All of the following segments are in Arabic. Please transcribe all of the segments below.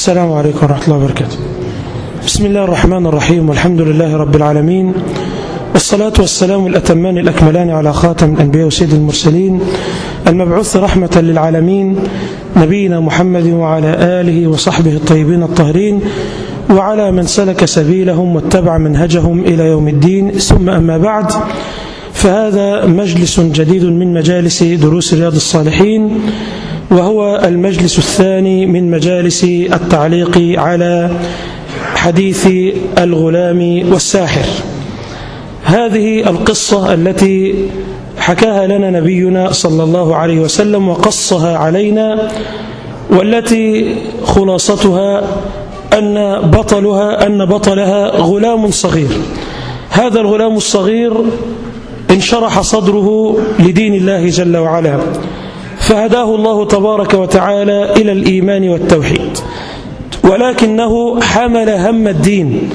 السلام عليكم ورحمة الله وبركاته. بسم الله الرحمن الرحيم والحمد لله رب العالمين والصلاة والسلام الأتمان الأكملان على خاتم الأنبياء وسيد المرسلين المبعوث رحمة للعالمين نبينا محمد وعلى آله وصحبه الطيبين الطاهرين وعلى من سلك سبيلهم واتبع منهجهم إلى يوم الدين. ثم أما بعد فهذا مجلس جديد من مجالس دروس رياض الصالحين. وهو المجلس الثاني من مجالس التعليق على حديث الغلام والساحر. هذه القصة التي حكاها لنا نبينا صلى الله عليه وسلم وقصها علينا والتي خلاصتها أن بطلها أن بطلها غلام صغير. هذا الغلام الصغير انشرح صدره لدين الله جل وعلا. فهداه الله تبارك وتعالى إلى الإيمان والتوحيد. ولكنه حمل هم الدين.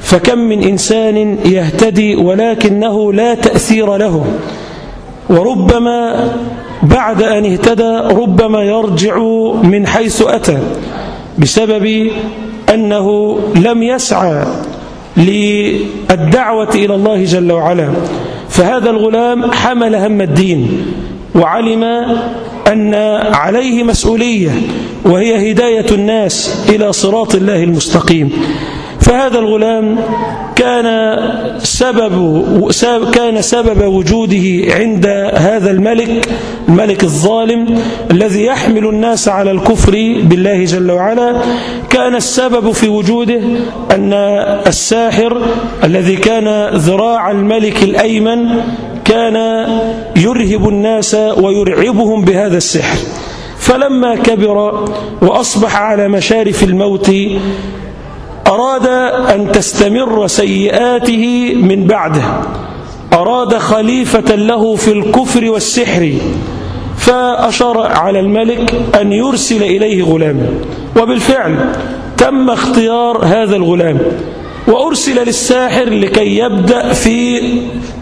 فكم من إنسان يهتدي ولكنه لا تأثير له. وربما بعد أن اهتدى ربما يرجع من حيث أتى بسبب أنه لم يسعى للدعوة إلى الله جل وعلا. فهذا الغلام حمل هم الدين. وعلم أن عليه مسؤولية وهي هداية الناس إلى صراط الله المستقيم. فهذا الغلام كان سبب كان سبب وجوده عند هذا الملك الملك الظالم الذي يحمل الناس على الكفر بالله جل وعلا. كان السبب في وجوده أن الساحر الذي كان ذراع الملك الأيمن كان يرهب الناس ويرعبهم بهذا السحر. فلما كبر وأصبح على مشارف الموت أراد أن تستمر سيئاته من بعده. أراد خليفة له في الكفر والسحر فأشار على الملك أن يرسل إليه غلام وبالفعل تم اختيار هذا الغلام. وأرسل للساحر لكي يبدأ في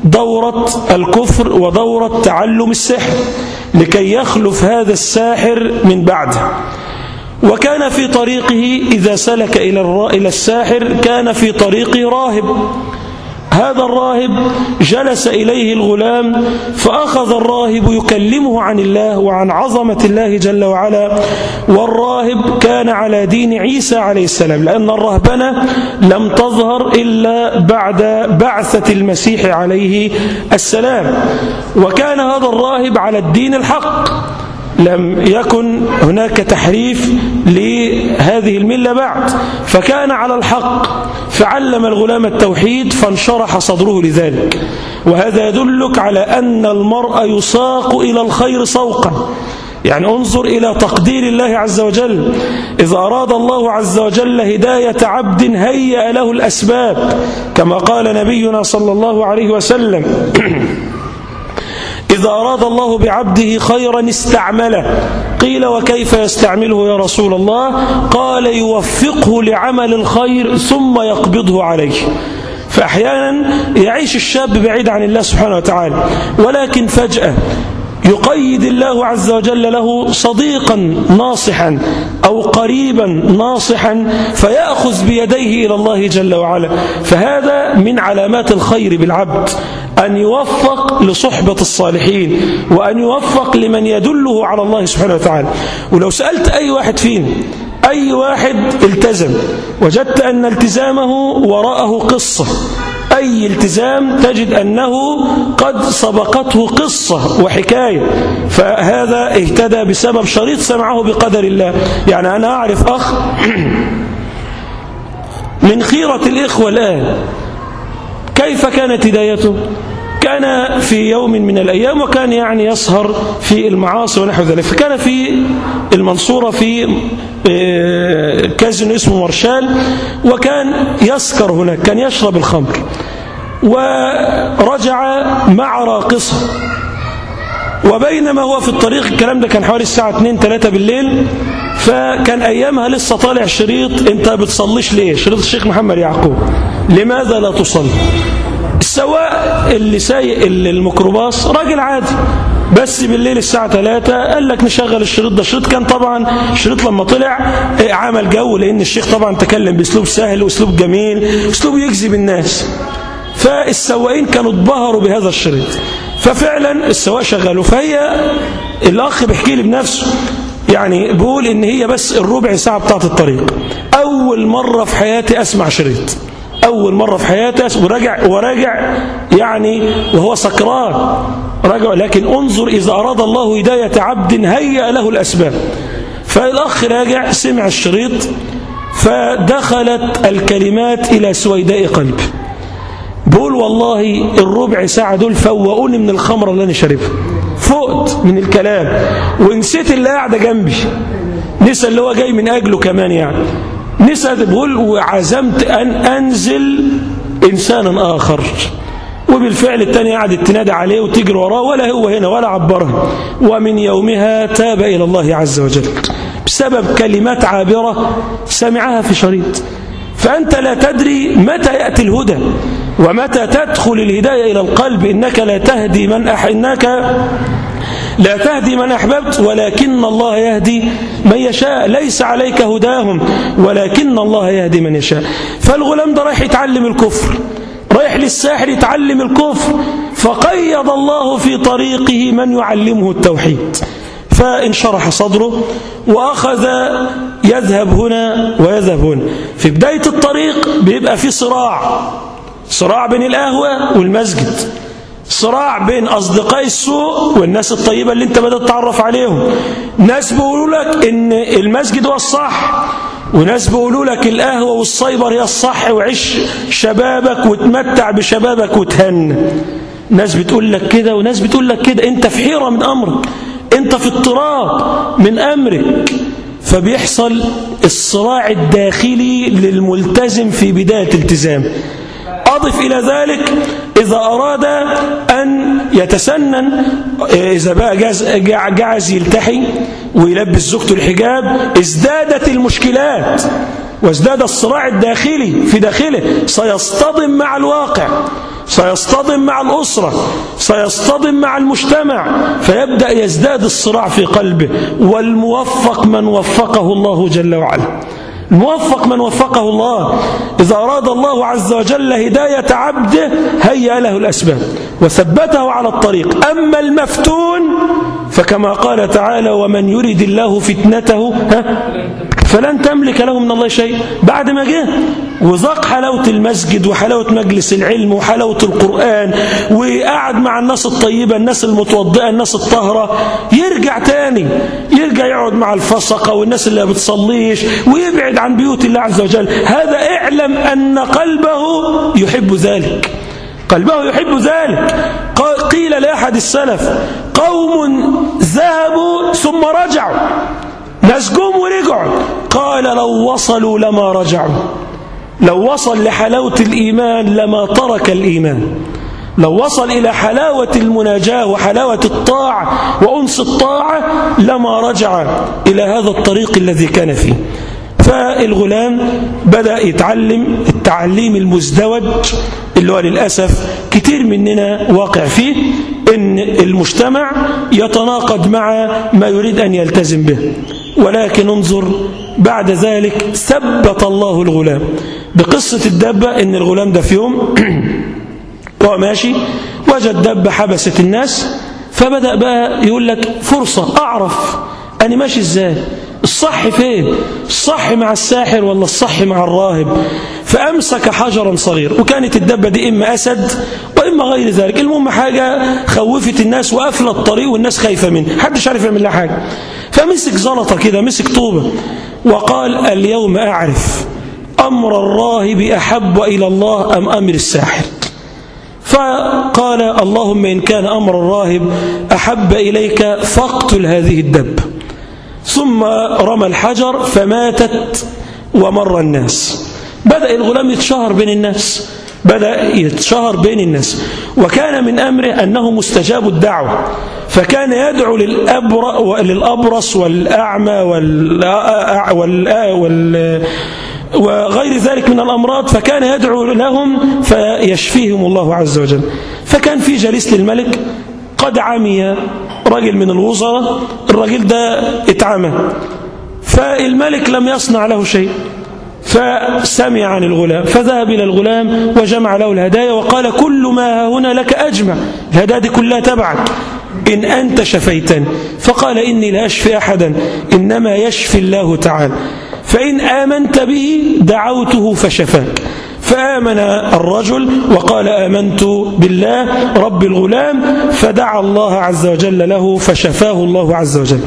دورة الكفر ودورة تعلم السحر لكي يخلف هذا الساحر من بعده. وكان في طريقه إذا سلك إلى الساحر كان في طريقه راهب. هذا الراهب جلس إليه الغلام فأخذ الراهب يكلمه عن الله وعن عظمة الله جل وعلا والراهب كان على دين عيسى عليه السلام لأن الرهبنة لم تظهر إلا بعد بعثة المسيح عليه السلام وكان هذا الراهب على الدين الحق. لم يكن هناك تحريف لهذه الملة بعد. فكان على الحق فعلم الغلام التوحيد فانشرح صدره لذلك. وهذا يدلك على أن المرء يساق إلى الخير سوقا. يعني انظر إلى تقدير الله عز وجل. إذا أراد الله عز وجل هداية عبد هيأ له الأسباب كما قال نبينا صلى الله عليه وسلم. إذا أراد الله بعبده خيرا استعمله. قيل وكيف يستعمله يا رسول الله؟ قال يوفقه لعمل الخير ثم يقبضه عليه. فأحيانا يعيش الشاب بعيد عن الله سبحانه وتعالى ولكن فجأة يقيد الله عز وجل له صديقا ناصحا أو قريبا ناصحا فيأخذ بيديه إلى الله جل وعلا. فهذا من علامات الخير بالعبد. أن يوفق لصحبة الصالحين وأن يوفق لمن يدله على الله سبحانه وتعالى. ولو سألت أي واحد فينا أي واحد التزم وجدت أن التزامه وراءه قصة أي التزام تجد أنه قد سبقته قصة وحكاية. فهذا اهتدى بسبب شريط سمعه بقدر الله. يعني أنا أعرف أخ من خيرة الإخوة الآن كيف كانت هدايته؟ كان في يوم من الأيام وكان يعني يسهر في المعاصي ونحو ذلك. فكان في المنصورة في كازن اسمه مرشال وكان يسكر هناك كان يشرب الخمر ورجع مع راقصة. وبينما هو في الطريق الكلام ده كان حوالي الساعة 2 3 بالليل فكان أيامها لسه طالع شريط أنت بتصليش ليه؟ شريط الشيخ محمد يعقوب. لماذا لا تصلي؟ السواق اللي سايق الميكروباص راجل عادي. بس بالليل الساعة 3 قال لك نشغل الشريط ده. الشريط كان طبعا الشريط لما طلع عمل جو لأن الشيخ طبعا تكلم بأسلوب سهل وأسلوب جميل أسلوب يجذب الناس. فالسواقين كانوا اتبهروا بهذا الشريط. ففعلا السواق شغله. فهي الأخ بيحكي لي بنفسه يعني بقول إن هي بس الربع ساعة بتاعت الطريق. أول مرة في حياتي أسمع شريط. أول مرة في حياتي وراجع وراجع يعني وهو سكران. راجع لكن انظر إذا أراد الله هداية عبد هيأ له الأسباب. فالأخ راجع سمع الشريط فدخلت الكلمات إلى سويداء قلبه بقول والله الربع ساعة دول فوقوني من الخمرة اللي أنا شاربها. فقت من الكلام. ونسيت اللي قاعدة جنبي. نسى اللي هو جاي من أجله كمان يعني. نسى بقول وعزمت أن أنزل إنسانا آخر. وبالفعل التاني قعدت تنادى عليه وتجري وراه ولا هو هنا ولا عبرها. ومن يومها تاب إلى الله عز وجل بسبب كلمات عابرة سمعها في شريط. فأنت لا تدري متى يأتي الهدى ومتى تدخل الهداية إلى القلب. إنك لا تهدي من أح إنك لا تهدي من أحببت ولكن الله يهدي من يشاء. ليس عليك هداهم ولكن الله يهدي من يشاء. فالغلام ده رايح يتعلم الكفر رايح للساحر يتعلم الكفر. فقيض الله في طريقه من يعلمه التوحيد. فانشرح صدره وأخذ يذهب هنا ويذهب هنا. في بداية الطريق بيبقى في صراع صراع بين القهوة والمسجد. صراع بين أصدقاء السوء والناس الطيبة اللي انت بدأت تتعرف عليهم. ناس بيقولوا لك إن المسجد هو الصح وناس بيقولوا لك القهوة والصيبر هي الصح وعيش شبابك وتمتع بشبابك وتهنى ناس بتقول لك كده وناس بتقول لك كده. انت في حيرة من أمرك انت في اضطراب من أمرك. فبيحصل الصراع الداخلي للملتزم في بداية التزام أضف إلى ذلك إذا أراد أن يتسنن إذا بقى جعز يلتحي ويلبس زوجته الحجاب ازدادت المشكلات وازداد الصراع الداخلي في داخله. سيصطدم مع الواقع سيصطدم مع الأسرة سيصطدم مع المجتمع فيبدأ يزداد الصراع في قلبه. والموفق من وفقه الله جل وعلا. الموفق من وفقه الله. إذا أراد الله عز وجل هداية عبده هيأ له الأسباب وثبته على الطريق. أما المفتون فكما قال تعالى ومن يرد الله فتنته ها؟ فلن تملك له من الله شيء. بعد ما جه وذاق حلاوة المسجد وحلاوة مجلس العلم وحلاوة القرآن وقعد مع الناس الطيبة الناس المتوضئة الناس الطاهرة يرجع تاني. يرجع يقعد مع الفسقة والناس اللي ما بتصليش ويبعد عن بيوت الله عز وجل. هذا اعلم أن قلبه يحب ذلك. قلبه يحب ذلك. قيل لأحد السلف قوم ذهبوا ثم رجعوا. ناس جم ورجعوا قال لو وصلوا لما رجعوا. لو وصل لحلاوة الإيمان لما ترك الإيمان. لو وصل إلى حلاوة المناجاة وحلاوة الطاعة وأنس الطاعة لما رجع إلى هذا الطريق الذي كان فيه. فالغلام بدأ يتعلم التعليم المزدوج اللي هو للأسف كتير مننا واقع فيه إن المجتمع يتناقض مع ما يريد أن يلتزم به. ولكن انظر بعد ذلك ثبت الله الغلام. بقصة الدبة إن الغلام ده في يوم ماشي وجد دبة حبست الناس فبدأ بقى يقول لك فرصة أعرف أنا ماشي إزاي الصح فين؟ الصح مع الساحر ولا الصح مع الراهب؟ فأمسك حجرا صغير وكانت الدبة دي إما أسد وإما غير ذلك. المهم حاجة خوفت الناس وقفل الطريق والناس خايفة منه حدش عارف يعمل لها حاجة. فمسك زلطة كده مسك طوبة وقال اليوم أعرف أمر الراهب أحب إلى الله أم أمر الساحر. فقال اللهم إن كان أمر الراهب أحب إليك فاقتل هذه الدب ثم رمى الحجر فماتت ومر الناس. بدأ الغلام يتشهر بين الناس بدأ يتشهر بين الناس. وكان من أمره أنه مستجاب الدعوة فكان يدعو للأبرص والأعمى وال وغير ذلك من الأمراض فكان يدعو لهم فيشفيهم الله عز وجل. فكان في جليس للملك قد عمي راجل من الوزراء الراجل ده اتعمى. فالملك لم يصنع له شيء. فسمع عن الغلام فذهب إلى الغلام وجمع له الهدايا وقال كل ما هنا لك أجمع الهدايا دي كلها تبعك. إن أنت شفيتني فقال إني لا أشفي أحدا إنما يشفي الله تعالى. فإن آمنت به دعوته فشفاك. فآمن الرجل وقال آمنت بالله رب الغلام فدعا الله عز وجل له فشفاه الله عز وجل.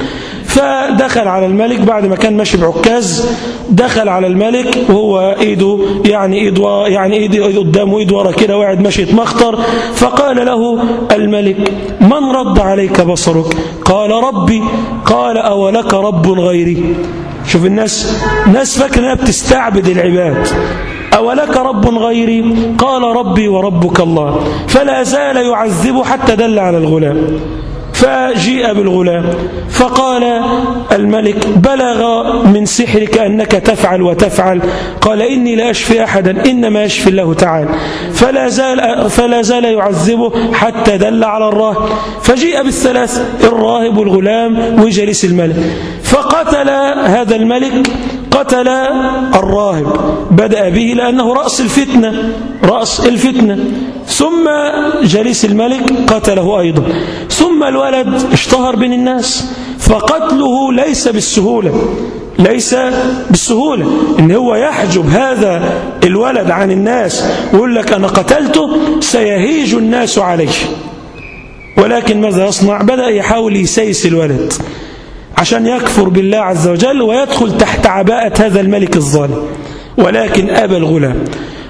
فدخل على الملك بعد ما كان ماشي بعكاز دخل على الملك وهو إيده يعني إيد يعني إيد قدامه إيد ورا كده وقاعد ماشي يتمخطر. فقال له الملك من رد عليك بصرك؟ قال ربي. قال أولك رب غيري؟ شوف الناس ناس فاكره انها بتستعبد العباد. أولك رب غيري؟ قال ربي وربك الله. فلا زال يعذبه حتى دل على الغلام. فجيء بالغلام فقال الملك بلغ من سحرك أنك تفعل وتفعل قال إني لا أشفي أحدا إنما يشفي الله تعالى فلا زال, فلا زال يعذبه حتى دل على الراهب فجيء بالثلاث الراهب والغلام وجلس الملك فقتل هذا الملك قتل الراهب. بدأ به لأنه رأس الفتنة رأس الفتنة. ثم جليس الملك قتله أيضا. ثم الولد اشتهر بين الناس فقتله ليس بالسهولة ليس بالسهولة. إن هو يحجب هذا الولد عن الناس ويقول لك أنا قتلته سيهيج الناس عليه. ولكن ماذا يصنع؟ بدأ يحاول يسيس الولد. عشان يكفر بالله عز وجل ويدخل تحت عباءة هذا الملك الظالم. ولكن أبى الغلام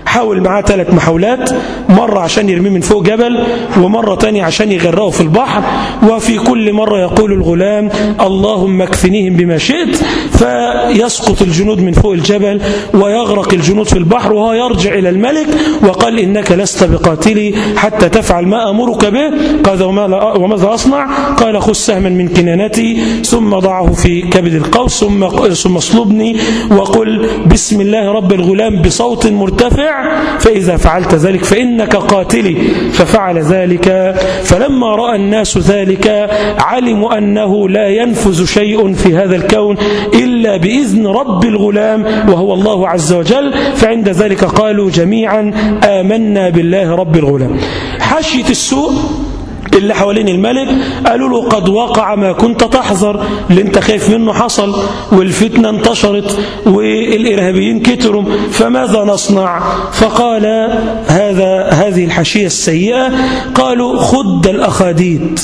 حاول معاه ثلاث محاولات مرة عشان يرميه من فوق جبل ومرة تانية عشان يغرقه في البحر وفي كل مرة يقول الغلام اللهم اكفنيهم بما شئت فيسقط الجنود من فوق الجبل ويغرق الجنود في البحر وهو يرجع إلى الملك وقال إنك لست بقاتلي حتى تفعل ما أمرك به. قال وماذا أصنع؟ قال خذ سهما من كنانتي ثم ضعه في كبد القوس ثم ثم اصلبني وقل بسم الله رب الغلام بصوت مرتفع فإذا فعلت ذلك فإنك قاتلي ففعل ذلك. فلما رأى الناس ذلك علموا أنه لا ينفذ شيء في هذا الكون إلا بإذن رب الغلام وهو الله عز وجل. فعند ذلك قالوا جميعا آمنا بالله رب الغلام. حشية السوء اللي حوالين الملك قالوا له قد وقع ما كنت تحذر اللي انت خايف منه حصل والفتنة انتشرت والإرهابيين كتروا فماذا نصنع؟ فقال هذا هذه الحشية السيئة قالوا خد الأخاديد.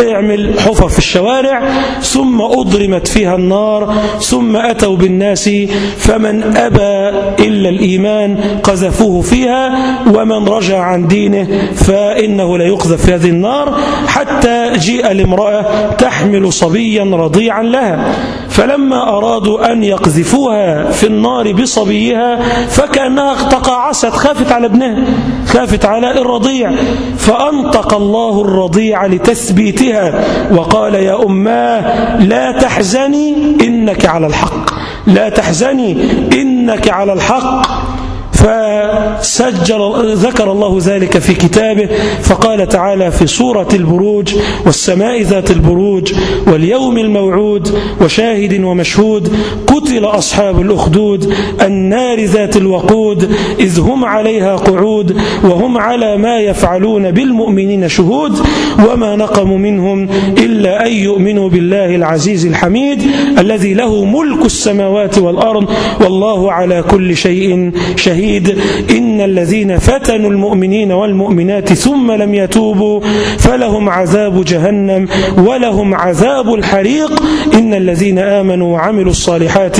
اعمل حفر في الشوارع ثم أضرمت فيها النار ثم أتوا بالناس فمن أبى إلا الإيمان قذفوه فيها ومن رجع عن دينه فإنه لا يقذف في هذه النار حتى جيء لامرأة تحمل صبيا رضيعا لها. فلما أرادوا أن يقذفوها في النار بصبيها فكأنها تقاعست خافت على ابنها خافت على الرضيع. فأنطق الله الرضيع لتثبيتها وقال يا أماه لا تحزني إنك على الحق. لا تحزني إنك على الحق. فسجل ذكر الله ذلك في كتابه فقال تعالى في سورة البروج والسماء ذات البروج واليوم الموعود وشاهد ومشهود قتل أصحاب الأخدود النار ذات الوقود إذ هم عليها قعود وهم على ما يفعلون بالمؤمنين شهود وما نقموا منهم إلا أن يؤمنوا بالله العزيز الحميد الذي له ملك السماوات والأرض والله على كل شيء شهيد. إن الذين فتنوا المؤمنين والمؤمنات ثم لم يتوبوا فلهم عذاب جهنم ولهم عذاب الحريق. إن الذين آمنوا وعملوا الصالحات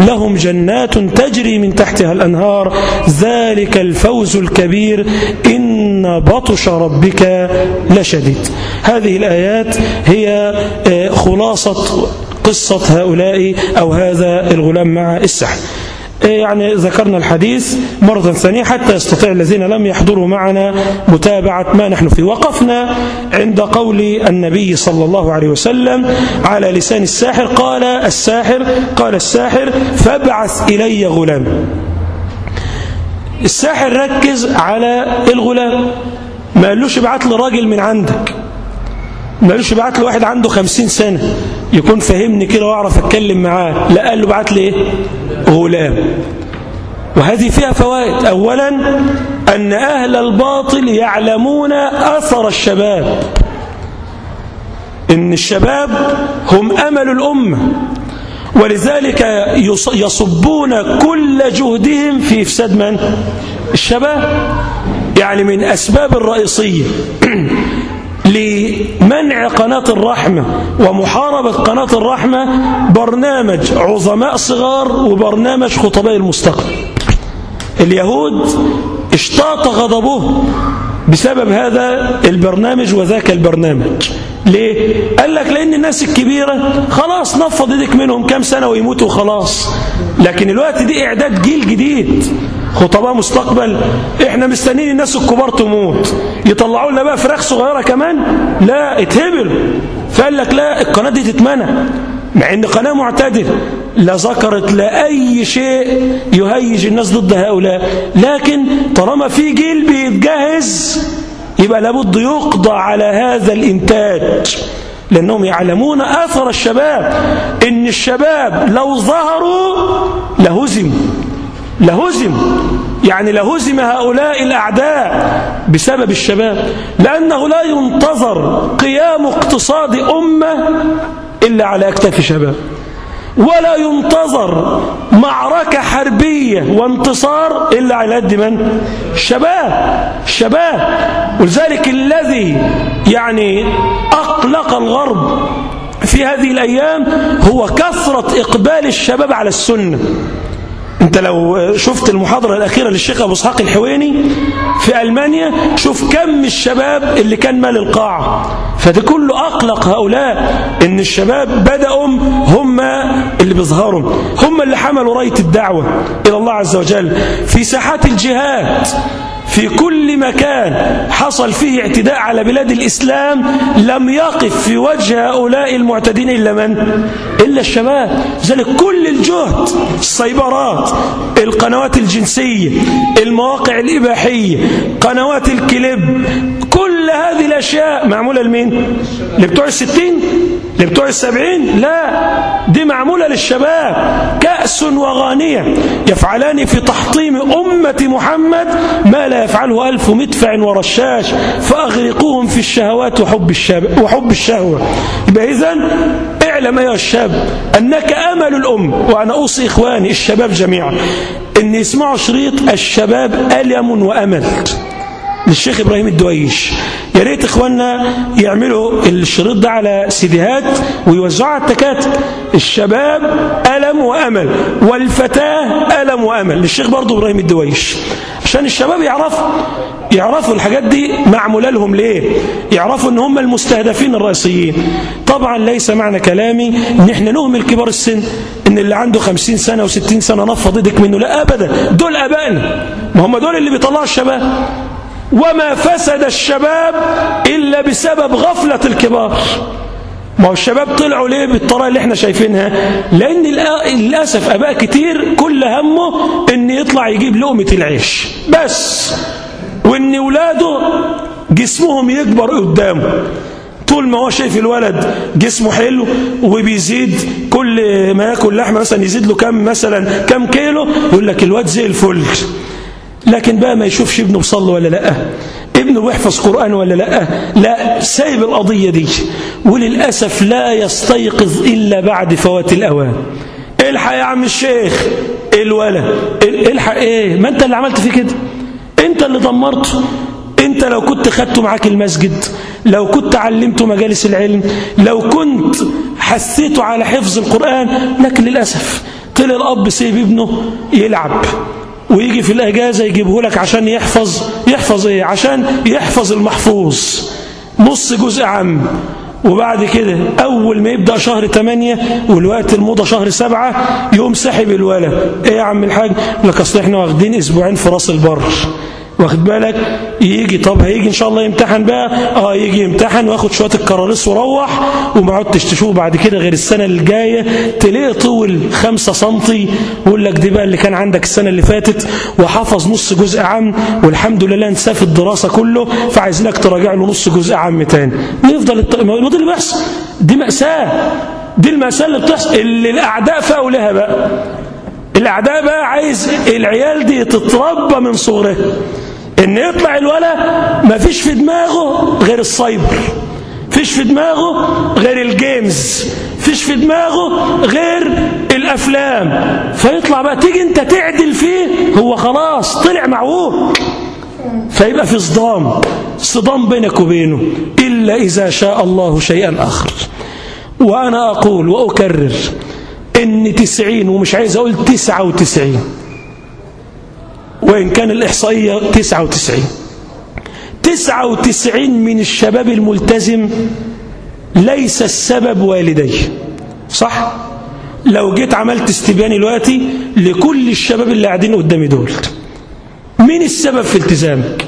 لهم جنات تجري من تحتها الأنهار. ذلك الفوز الكبير. إن بطش ربك لشديد. هذه الآيات هي خلاصة قصة هؤلاء أو هذا الغلام مع السحر. يعني ذكرنا الحديث مرة ثانية حتى يستطيع الذين لم يحضروا معنا متابعة ما نحن فيه وقفنا عند قول النبي صلى الله عليه وسلم على لسان الساحر قال الساحر قال الساحر فابعث إلي غلام. الساحر ركز على الغلام ما قالوش ابعت لي راجل من عندك. مالوش بعت له واحد عنده خمسين سنة. يكون فهمني كده وأعرف أتكلم معاه. لا قال له بعت لي إيه؟ غلام. وهذه فيها فوائد. اولا أن أهل الباطل يعلمون أثر الشباب. إن الشباب هم أمل الأمة. ولذلك يصبون كل جهدهم في إفساد من؟ الشباب. يعني من أسباب الرئيسية. لمنع قناة الرحمة ومحاربة قناة الرحمة برنامج عظماء صغار وبرنامج خطباء المستقبل. اليهود اشتاط غضبه بسبب هذا البرنامج وذاك البرنامج. ليه؟ قال لك لأن الناس الكبيرة خلاص نفض إيدك منهم كام سنة ويموتوا خلاص. لكن الوقت دي إعداد جيل جديد. خطباء مستقبل. إحنا مستنيين الناس الكبار تموت. يطلعوا لنا بقى فراخ صغيرة كمان. لا اتهبل. فقال لك لا القناة دي تتمنى. مع إن قناة معتدلة لا ذكرت لا أي شيء يهيج الناس ضد هؤلاء. لكن طالما في جيل بيتجهز يبقى لابد يقضى على هذا الإنتاج. لأنهم يعلمون أثر الشباب. إن الشباب لو ظهروا لهزم لهزم يعني لهزم هؤلاء الأعداء بسبب الشباب لأنه لا ينتظر قيام اقتصاد أمة إلا على أكتاف شباب ولا ينتظر معركة حربية وانتصار إلا على يد من؟ الشباب الشباب ولذلك الذي يعني أقلق الغرب في هذه الأيام هو كثرة إقبال الشباب على السنة انت لو شفت المحاضرة الأخيرة للشيخ أبو إسحاق الحويني في ألمانيا شوف كم الشباب اللي كان مال القاعة. فده كله أقلق هؤلاء إن الشباب بدأوا هم اللي بيظهروا هم اللي حملوا راية الدعوة إلى الله عز وجل. في ساحات الجهاد في كل مكان حصل فيه اعتداء على بلاد الإسلام لم يقف في وجه هؤلاء المعتدين إلا من؟ إلا الشباب ذلك كل الجهد السيبرات القنوات الجنسية المواقع الإباحية قنوات الكليب كل هذه الأشياء معمولة لمين؟ لبتوع الستين؟ لبتوع السبعين؟ لا دي معمولة للشباب كأس وغانية يفعلان في تحطيم أمة محمد ما لا يفعله ألف مدفع ورشاش فأغرقوهم في الشهوات وحب, الشاب وحب الشهوة يبقى إذن اعلم أيها الشاب أنك أمل الأم وأنا أوصي إخواني الشباب جميعا أن يسمعوا شريط الشباب ألم وأمل للشيخ إبراهيم الدويش. يا ريت إخواننا يعملوا الشريط ده على سيديهات ويوزعوا على التكاتك الشباب ألم وأمل والفتاة ألم وأمل. للشيخ برضو إبراهيم الدويش. عشان الشباب يعرفوا يعرفوا الحاجات دي معمولة لهم ليه؟ يعرفوا إن هم المستهدفين الرئيسيين. طبعا ليس معنى كلامي ان إحنا نهمل كبار السن إن اللي عنده خمسين سنة وستين سنة نفض إيدك منه. لا ابدا. دول ابائنا ما هم دول اللي بيطلعوا الشباب. وما فسد الشباب إلا بسبب غفلة الكبار. ما هو الشباب طلعوا ليه بالطريقة اللي إحنا شايفينها؟ لأن للأسف أباء كتير كل همه أن يطلع يجيب لقمة العيش. بس. وأن ولاده جسمهم يكبر قدامه. طول ما هو شايف الولد جسمه حلو وبيزيد كل ما ياكل لحمة مثلا يزيد له كم مثلا كم كيلو يقول لك الواد زي الفل. لكن بقى ما يشوفش ابنه بصلي ولا لأ. ابنه بيحفظ قرآن ولا لأ. لا سايب القضية دي. وللأسف لا يستيقظ إلا بعد فوات الأوان الحق يا عم الشيخ الولا الحق إيه؟ ما أنت اللي عملت فيه كده؟ أنت اللي دمرته. أنت لو كنت خدته معاك المسجد لو كنت علمته مجالس العلم لو كنت حسيته على حفظ القرآن لكن للأسف طلع الأب سيب ابنه يلعب. ويجي في الأجازة يجيبه لك عشان يحفظ يحفظ إيه؟ عشان يحفظ المحفوظ. نص جزء عام. وبعد كده أول ما يبدأ شهر 8 والوقت الموضة شهر 7 يوم سحب الولد. إيه يا عم الحاج؟ لك أصل إحنا واخدين أسبوعين في راس البر. واخد بالك؟ يجي طب هيجي إن شاء الله يمتحن بقى؟ آه يجي يمتحن وآخد شوية الكراريس وروح وما عدتش تشوفه بعد كده غير السنة الجايه تلاقيه طول 5 سم ويقول لك دي بقى اللي كان عندك السنة اللي فاتت وحفظ نص جزء عام والحمد لله انساه في الدراسة كله فعايزينك تراجع له نص جزء عام تاني. ويفضل الط... ما ده اللي بيحصل. دي مأساة. دي المأساة اللي بتحصل. اللي الأعداء فاقوا لها بقى. الأعداء بقى عايز العيال دي تتربى من صغرها. إن يطلع الولا ما فيش في دماغه غير السايبر فيش في دماغه غير ال games فيش في دماغه غير الأفلام. فيطلع بقى تيجي أنت تعدل فيه هو خلاص طلع معوج فيبقى في صدام صدام بينك وبينه إلا إذا شاء الله شيئا آخر. وأنا أقول وأكرر إن تسعين ومش عايز أقول تسعة وتسعين. وإن كان الإحصائية تسعة وتسعين تسعة وتسعين من الشباب الملتزم ليس السبب والدي صح؟ لو جيت عملت استبيان دلوقتي لكل الشباب اللي قاعدين قدامي دول مين السبب في التزامك؟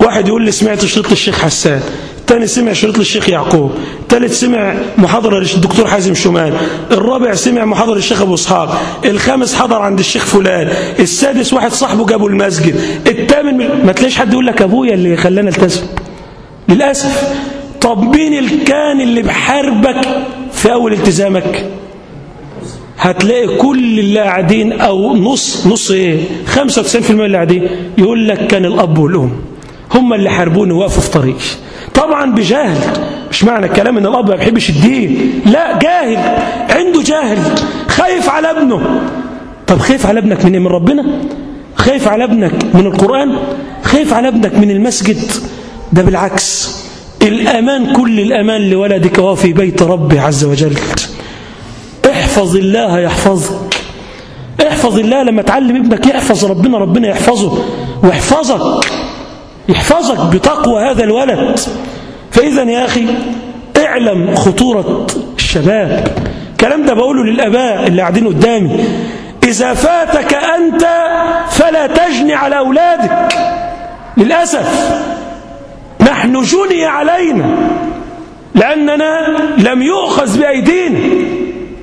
واحد يقول لي سمعت شريط الشيخ حسان الثاني سمع شريط للشيخ يعقوب الثالث سمع محاضرة للدكتور حازم شمال الرابع سمع محاضرة للشيخ أبو إسحاق الخامس حضر عند الشيخ فلان السادس واحد صاحبه جابه المسجد الثامن ما تلاقيش حد يقول لك أبويا اللي خلانا التزم. للأسف طب مين اللي كان اللي بحاربك في أول التزامك؟ هتلاقي كل اللي قاعدين أو نص نص إيه؟ 95% اللي قاعدين يقول لك كان الأب والأم. هم اللي حاربوني وقفوا في طريقي. طبعا بجهل مش معنى الكلام إن الأب ما بيحبش الدين. لا جاهل. عنده جاهل. خايف على ابنه. طب خايف على ابنك من من ربنا؟ خايف على ابنك من القرآن؟ خايف على ابنك من المسجد؟ ده بالعكس. الأمان كل الأمان لولدك وهو في بيت ربه عز وجل. احفظ الله يحفظك. احفظ الله. لما تعلم ابنك يحفظ ربنا ربنا يحفظه. ويحفظك يحفظك بتقوى هذا الولد. فإذا يا أخي اعلم خطورة الشباب. الكلام ده بقوله للأباء اللي قاعدين قدامي. إذا فاتك أنت فلا تجني على أولادك. للأسف. نحن جني علينا. لأننا لم يؤخذ بأيدينا.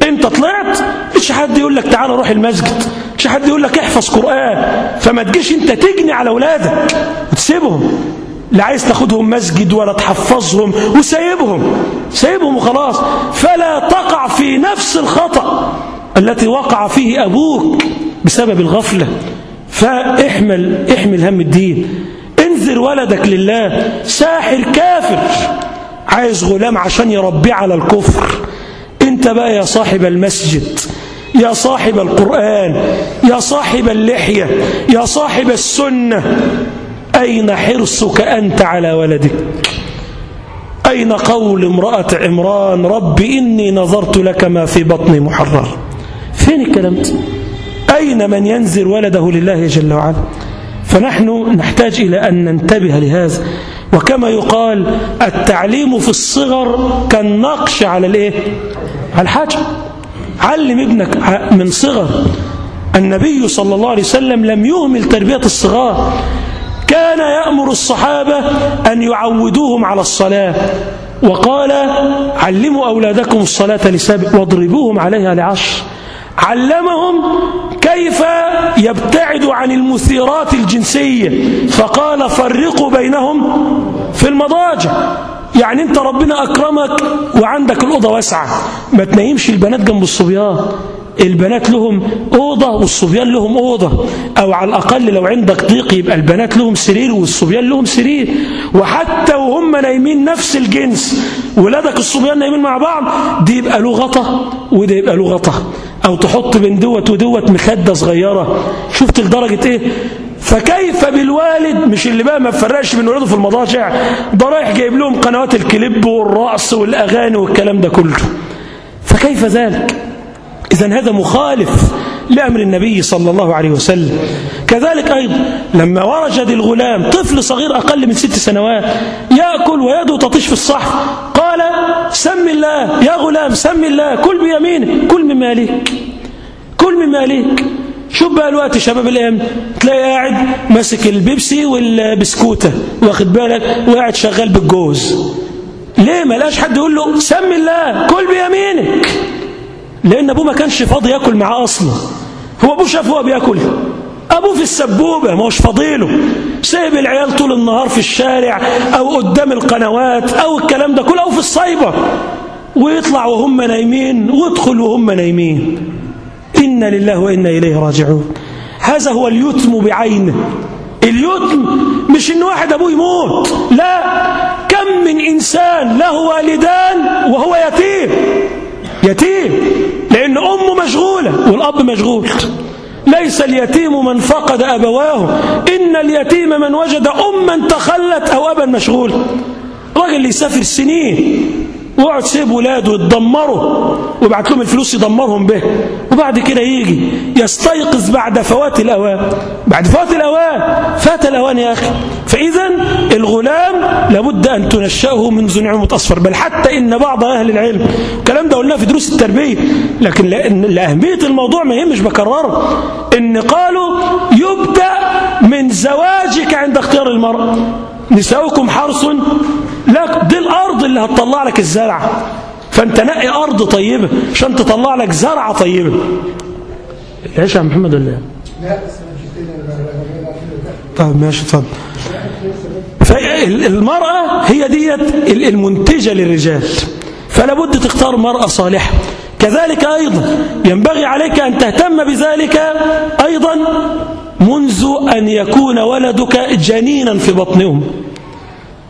أنت طلعت؟ مش حد يقول لك تعالى روح المسجد. مش حد يقول لك احفظ قرآن. فما تجيش أنت تجني على أولادك. وتسيبهم. لا عايز تاخدهم مسجد ولا تحفظهم. وسايبهم. سايبهم وخلاص. فلا تقع في نفس الخطأ التي وقع فيه أبوك بسبب الغفلة. فاحمل احمل هم الدين. انذر ولدك لله. ساحر كافر. عايز غلام عشان يربيه على الكفر. انت بقى يا صاحب المسجد يا صاحب القرآن يا صاحب اللحية يا صاحب السنة. أين حرصك أنت على ولدك؟ أين قول امرأة عمران رب إني نظرت لك ما في بطني محرر؟ فين الكلام؟ ده أين من ينزل ولده لله جل وعلا؟ فنحن نحتاج إلى أن ننتبه لهذا. وكما يقال التعليم في الصغر كالنقش على الإيه؟ الحاجة. علم ابنك من صغر. النبي صلى الله عليه وسلم لم يهمل تربية الصغار. كان يأمر الصحابة أن يعودوهم على الصلاة. وقال علموا أولادكم الصلاة لسبع واضربوهم عليها لعشر. علمهم كيف يبتعدوا عن المثيرات الجنسية. فقال فرقوا بينهم في المضاجع. يعني انت ربنا أكرمك وعندك الأوضة واسعة. ما تنيمش البنات جنب الصبيان. البنات لهم أوضة والصبيان لهم أوضة. أو على الأقل لو عندك ضيق يبقى البنات لهم سرير والصبيان لهم سرير. وحتى وهم نايمين نفس الجنس ولادك الصبيان نايمين مع بعض دي يبقى له غطا وده يبقى له غطا. أو تحط بين دوت ودوت مخدة صغيرة. شفت لدرجة إيه؟ فكيف بالوالد؟ مش اللي بقى ما فرقش بين ولاده في المضاجع؟ ده رايح جايب لهم قنوات الكليب والرقص والأغاني والكلام ده كله. فكيف ذلك؟ إذا هذا مخالف لأمر النبي صلى الله عليه وسلم. كذلك أيضا لما وجد الغلام طفل صغير أقل من ست سنوات يأكل ويده تطيش في الصحفة قال سم الله يا غلام سم الله كل بيمينك كل مما يليك كل مما يليك شوف بقى الوقت شباب الأيام تلاقي قاعد ماسك البيبسي والبسكوته واخد بالك؟ وقاعد شغال بالجوز. ليه ما لاش حد يقول له سمي الله؟ كل بيمينك. لأن أبوه ما كانش فاضي ياكل معاه أصلا. هو أبوه شاف هو بياكل. أبوه في السبوبة ما هوش فاضيله. سايب العيال طول النهار في الشارع أو قدام القنوات أو الكلام ده كله أو في الصيبه ويطلع وهم نايمين ويدخل وهم نايمين. إنا لله وإنا إليه راجعون. هذا هو اليتم بعينه اليتم مش إن واحد أبوه يموت. لا. كم من إنسان له والدان وهو يتيم. يتيم. لأن أمه مشغولة والأب مشغول. ليس اليتيم من فقد أبواه. إن اليتيم من وجد أما تخلت أو أبا مشغول. راجل يسافر سنين ويقعد سيب ولاده يتدمروا ويبعت لهم الفلوس يدمرهم به. وبعد كده يجي يستيقظ بعد فوات الأوان. بعد فوات الأوان فات الأوان يا أخي. فإذا الغلام لابد أن تنشأه منذ نعمة أصفر بل حتى إن بعض أهل العلم الكلام ده قلناه في دروس التربية لكن لأهمية الموضوع ما مش بكرره إن قالوا يبدأ من زواجك عند اختيار المرأة نساؤكم حرص لك دي الأرض اللي هتطلع لك الزرع. فأنت نقي أرض طيبة عشان تطلع لك زرعة طيبة إيش يا محمد ولا لا طيب ماشي اتفضل. فالمرأة هي ديت المنتجة للرجال. فلا بد تختار مرأة صالحة كذلك أيضا ينبغي عليك أن تهتم بذلك أيضا منذ أن يكون ولدك جنينا في بطن أمه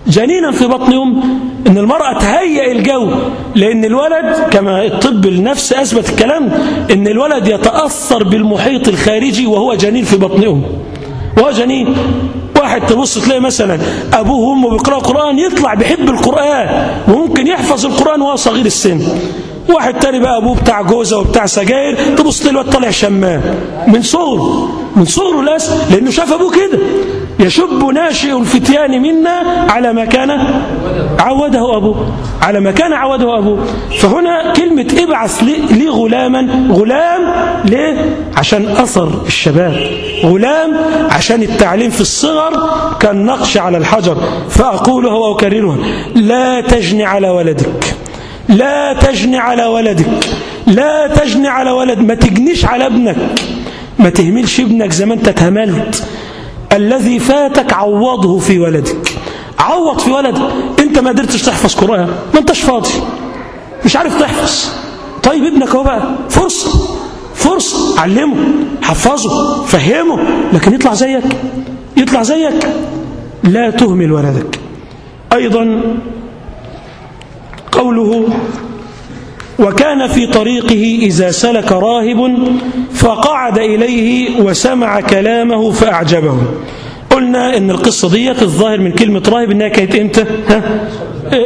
جنينا في بطن أم إن المرأة تهيئ الجو لأن الولد كما الطب النفس أثبت الكلام إن الولد يتأثر بالمحيط الخارجي وهو جنين في بطن أم وهو جنين. واحد تبص تلاقي مثلا أبوه وأمه بيقرأوا قرآن يطلع بيحب القرآن وممكن يحفظ القرآن وهو صغير السن. واحد تاني بقى أبوه بتاع جوزة وبتاع سجاير تبص تلاقي الواد طالع شمام من صغره. من صغره للأسف لأنه شاف أبوه كده. يشب ناشئ الفتيان منا على ما كان عوده أبوه على ما كان عوده أبوه. فهنا كلمة ابعث لي غلاما غلام ليه؟ عشان أثر الشباب. غلام عشان التعليم في الصغر كالنقش على الحجر. فأقولها وأكررها لا تجني على ولدك. لا تجني على ولدك. لا تجني على ولد ما تجنيش على ابنك. ما تهملش ابنك زي ما انت اتهملت الذي فاتك عوضه في ولدك. عوض في ولدك. انت ما قدرتش تحفظ قرآن ما انتش فاضي. مش عارف تحفظ. طيب ابنك هو بقى. فرصة. فرصة. علمه. حفظه. فهمه. لكن يطلع زيك. يطلع زيك. لا تهمل ولدك. أيضا قوله وكان في طريقه إذا سلك راهب فقعد إليه وسمع كلامه فأعجبه قلنا إن القصة ديت الظاهر من كلمة راهب إنها كانت إمتى ها؟ إيه؟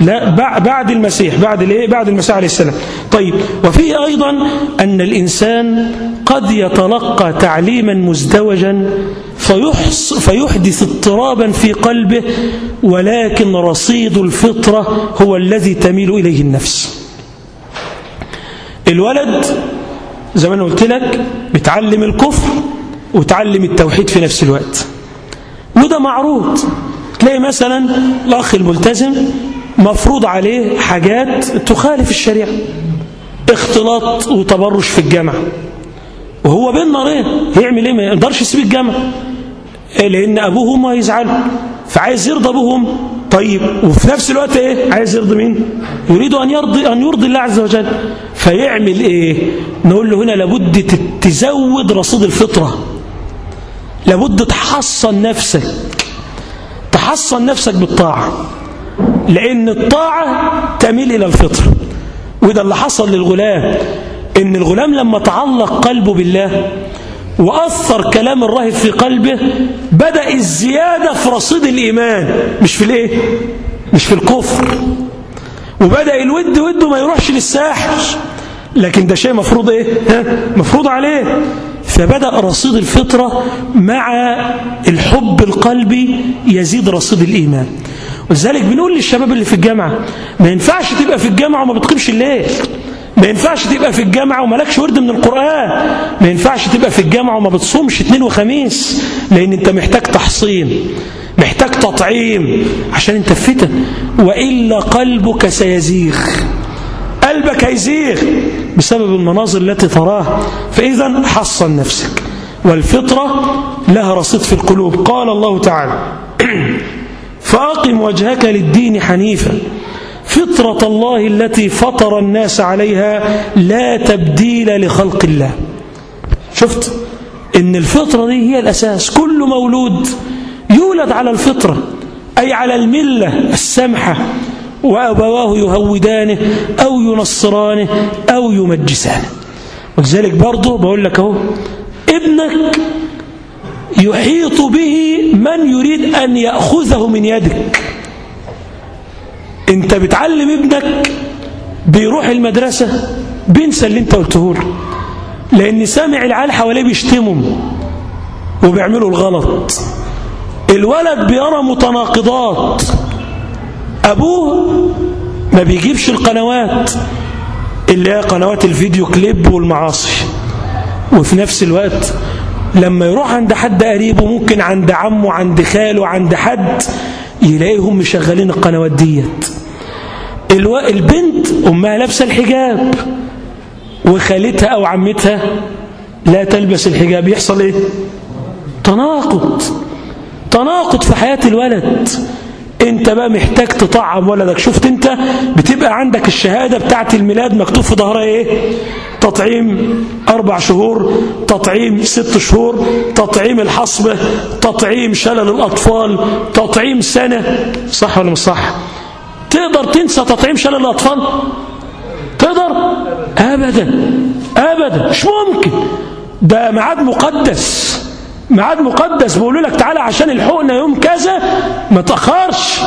لا بعد المسيح بعد الايه بعد المسيح عليه السلام طيب وفيه أيضا أن الإنسان قد يتلقى تعليما مزدوجا فيحص فيحدث اضطرابا في قلبه ولكن رصيد الفطرة هو الذي تميل إليه النفس الولد زي ما أنا قلت لك بتعلم الكفر وتعلم التوحيد في نفس الوقت. وده معروض. تلاقي مثلا الأخ الملتزم مفروض عليه حاجات تخالف الشريعة. اختلاط وتبرش في الجامعة وهو بين نارين هيعمل إيه؟ ما يقدرش يسيب الجامعة لأن أبوه وأمه هيزعلوا فعايز يرضى أبوهم طيب وفي نفس الوقت إيه؟ عايز يرضي مين؟ يريد أن يرضي أن يرضي الله عز وجل. فيعمل إيه؟ نقول له هنا لابد تزود رصيد الفطرة. لابد تحصن نفسك. تحصن نفسك بالطاعة. لأن الطاعة تميل إلى الفطر. وده اللي حصل للغلام إن الغلام لما تعلق قلبه بالله وأثر كلام الراهب في قلبه بدأ الزيادة في رصيد الإيمان مش في الإيه؟ مش في الكفر وبدأ الود وده ما يروحش للساحر لكن ده شيء مفروض إيه؟ ها؟ مفروض عليه فبدأ رصيد الفطرة مع الحب القلبي يزيد رصيد الإيمان ولذلك بنقول للشباب اللي في الجامعة ما ينفعش تبقى في الجامعة وما بتقيمش الليل ما ينفعش تبقى في الجامعة ومالكش ورد من القرآن. ما ينفعش تبقى في الجامعة وما بتصومش اثنين وخميس لأن أنت محتاج تحصين محتاج تطعيم عشان أنت في فتن. وإلا قلبك سيزيغ. قلبك هيزيغ بسبب المناظر التي تراها. فإذا حصن نفسك. والفطرة لها رصيد في القلوب. قال الله تعالى فأقم وجهك للدين حنيفا. فطرة الله التي فطر الناس عليها لا تبديل لخلق الله. شفت؟ إن الفطرة دي هي الأساس. كل مولود يولد على الفطرة أي على الملة السمحة وأبواه يهودانه أو ينصرانه أو يمجسانه. ولذلك برضه بقول لك أهو ابنك يحيط به من يريد أن يأخذه من يدك. انت بتعلم ابنك بيروح المدرسة بينسى اللي انت قلته له. لأن سامع العيال حواليه بيشتموا وبيعملوا الغلط. الولد بيرى متناقضات. أبوه ما بيجيبش القنوات اللي هي قنوات الفيديو كليب والمعاصي. وفي نفس الوقت لما يروح عند حد قريبه ممكن عند عمه عند خاله عند حد يلاقيهم مشغلين القنوات ديت. البنت أمها لابسة الحجاب وخالتها أو عمتها لا تلبس الحجاب. يحصل إيه؟ تناقض تناقض في حياة الولد. أنت بقى محتاج تطعم ولدك. شفت أنت؟ بتبقى عندك الشهادة بتاعت الميلاد مكتوب في ظهرها إيه؟ تطعيم أربع شهور تطعيم ست شهور تطعيم الحصبة تطعيم شلل الأطفال تطعيم سنة. صح ولا مش صح؟ تقدر تنسى تطعيم شلل الأطفال؟ تقدر؟ أبدا أبدا. مش ممكن؟ ده ميعاد مقدس ميعاد مقدس. بيقولوا لك تعالى عشان الحقنة يوم كذا ما تأخرش.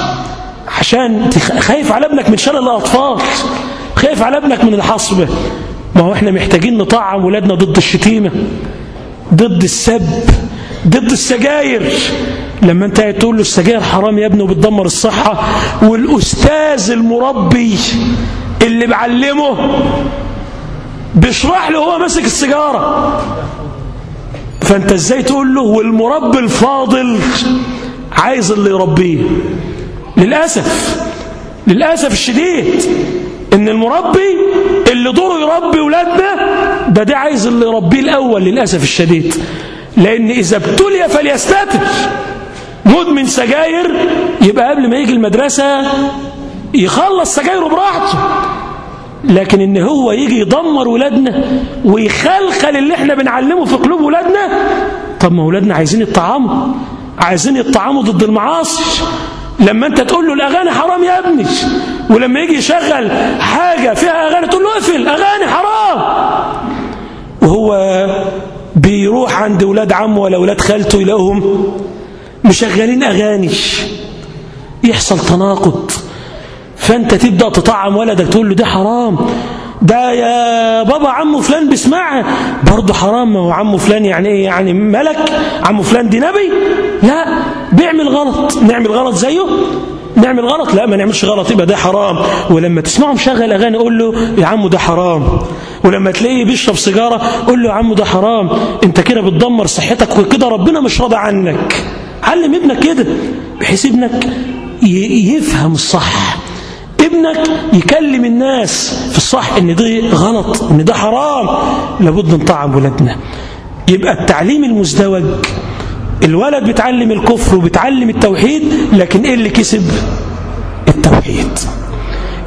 عشان خايف على ابنك من شلل الأطفال خايف على ابنك من الحصبة. ما هو إحنا محتاجين نطعم ولادنا ضد الشتيمة ضد السب ضد السجاير. لما انت تقول له السجاير حرام يا ابني وبتدمر الصحة والأستاذ المربي اللي بعلمه بيشرح له هو ماسك السيجارة. فانت إزاي تقول له والمربي الفاضل عايز اللي يربيه؟ للأسف للأسف الشديد إن المربي اللي دوره يربي ولادنا ده ده عايز اللي يربيه الأول للأسف الشديد. لأن إذا ابتلي فليستتر. مدمن سجاير يبقى قبل ما يجي المدرسة يخلص سجايره براحته. لكن إن هو يجي يدمر ولادنا ويخلخل اللي إحنا بنعلمه في قلوب ولادنا طب ما ولادنا عايزين يطعموا عايزين يطعموا ضد المعاصي. لما أنت تقول له الأغاني حرام يا ابني ولما يجي يشغل حاجة فيها أغاني تقول له اقفل أغاني حرام. وهو بيروح عند ولاد عمه ولا ولاد خالته يلاقوهم. مشغلين أغاني. يحصل تناقض. فأنت تبدأ تطعم ولدك تقول له ده حرام. ده يا بابا عمه فلان بيسمعها برضه حرام. ما هو عمه فلان يعني إيه؟ يعني ملك. عمه فلان دي نبي. لا بيعمل غلط. نعمل غلط زيه؟ نعمل غلط؟ لا ما نعملش غلط. يبقى ده حرام. ولما تسمعه مشغل أغاني قول له يا عمو ده حرام. ولما تلاقيه بيشرب سيجارة قول له يا عمو ده حرام. أنت كده بتدمر صحتك وكده ربنا مش راضي عنك. علم ابنك كده بحيث ابنك يفهم الصح. ابنك يكلم الناس في الصح إن ده غلط إن ده حرام. لابد نطعم ولادنا. يبقى التعليم المزدوج الولد بيتعلم الكفر وبيتعلم التوحيد لكن إيه اللي كسب؟ التوحيد.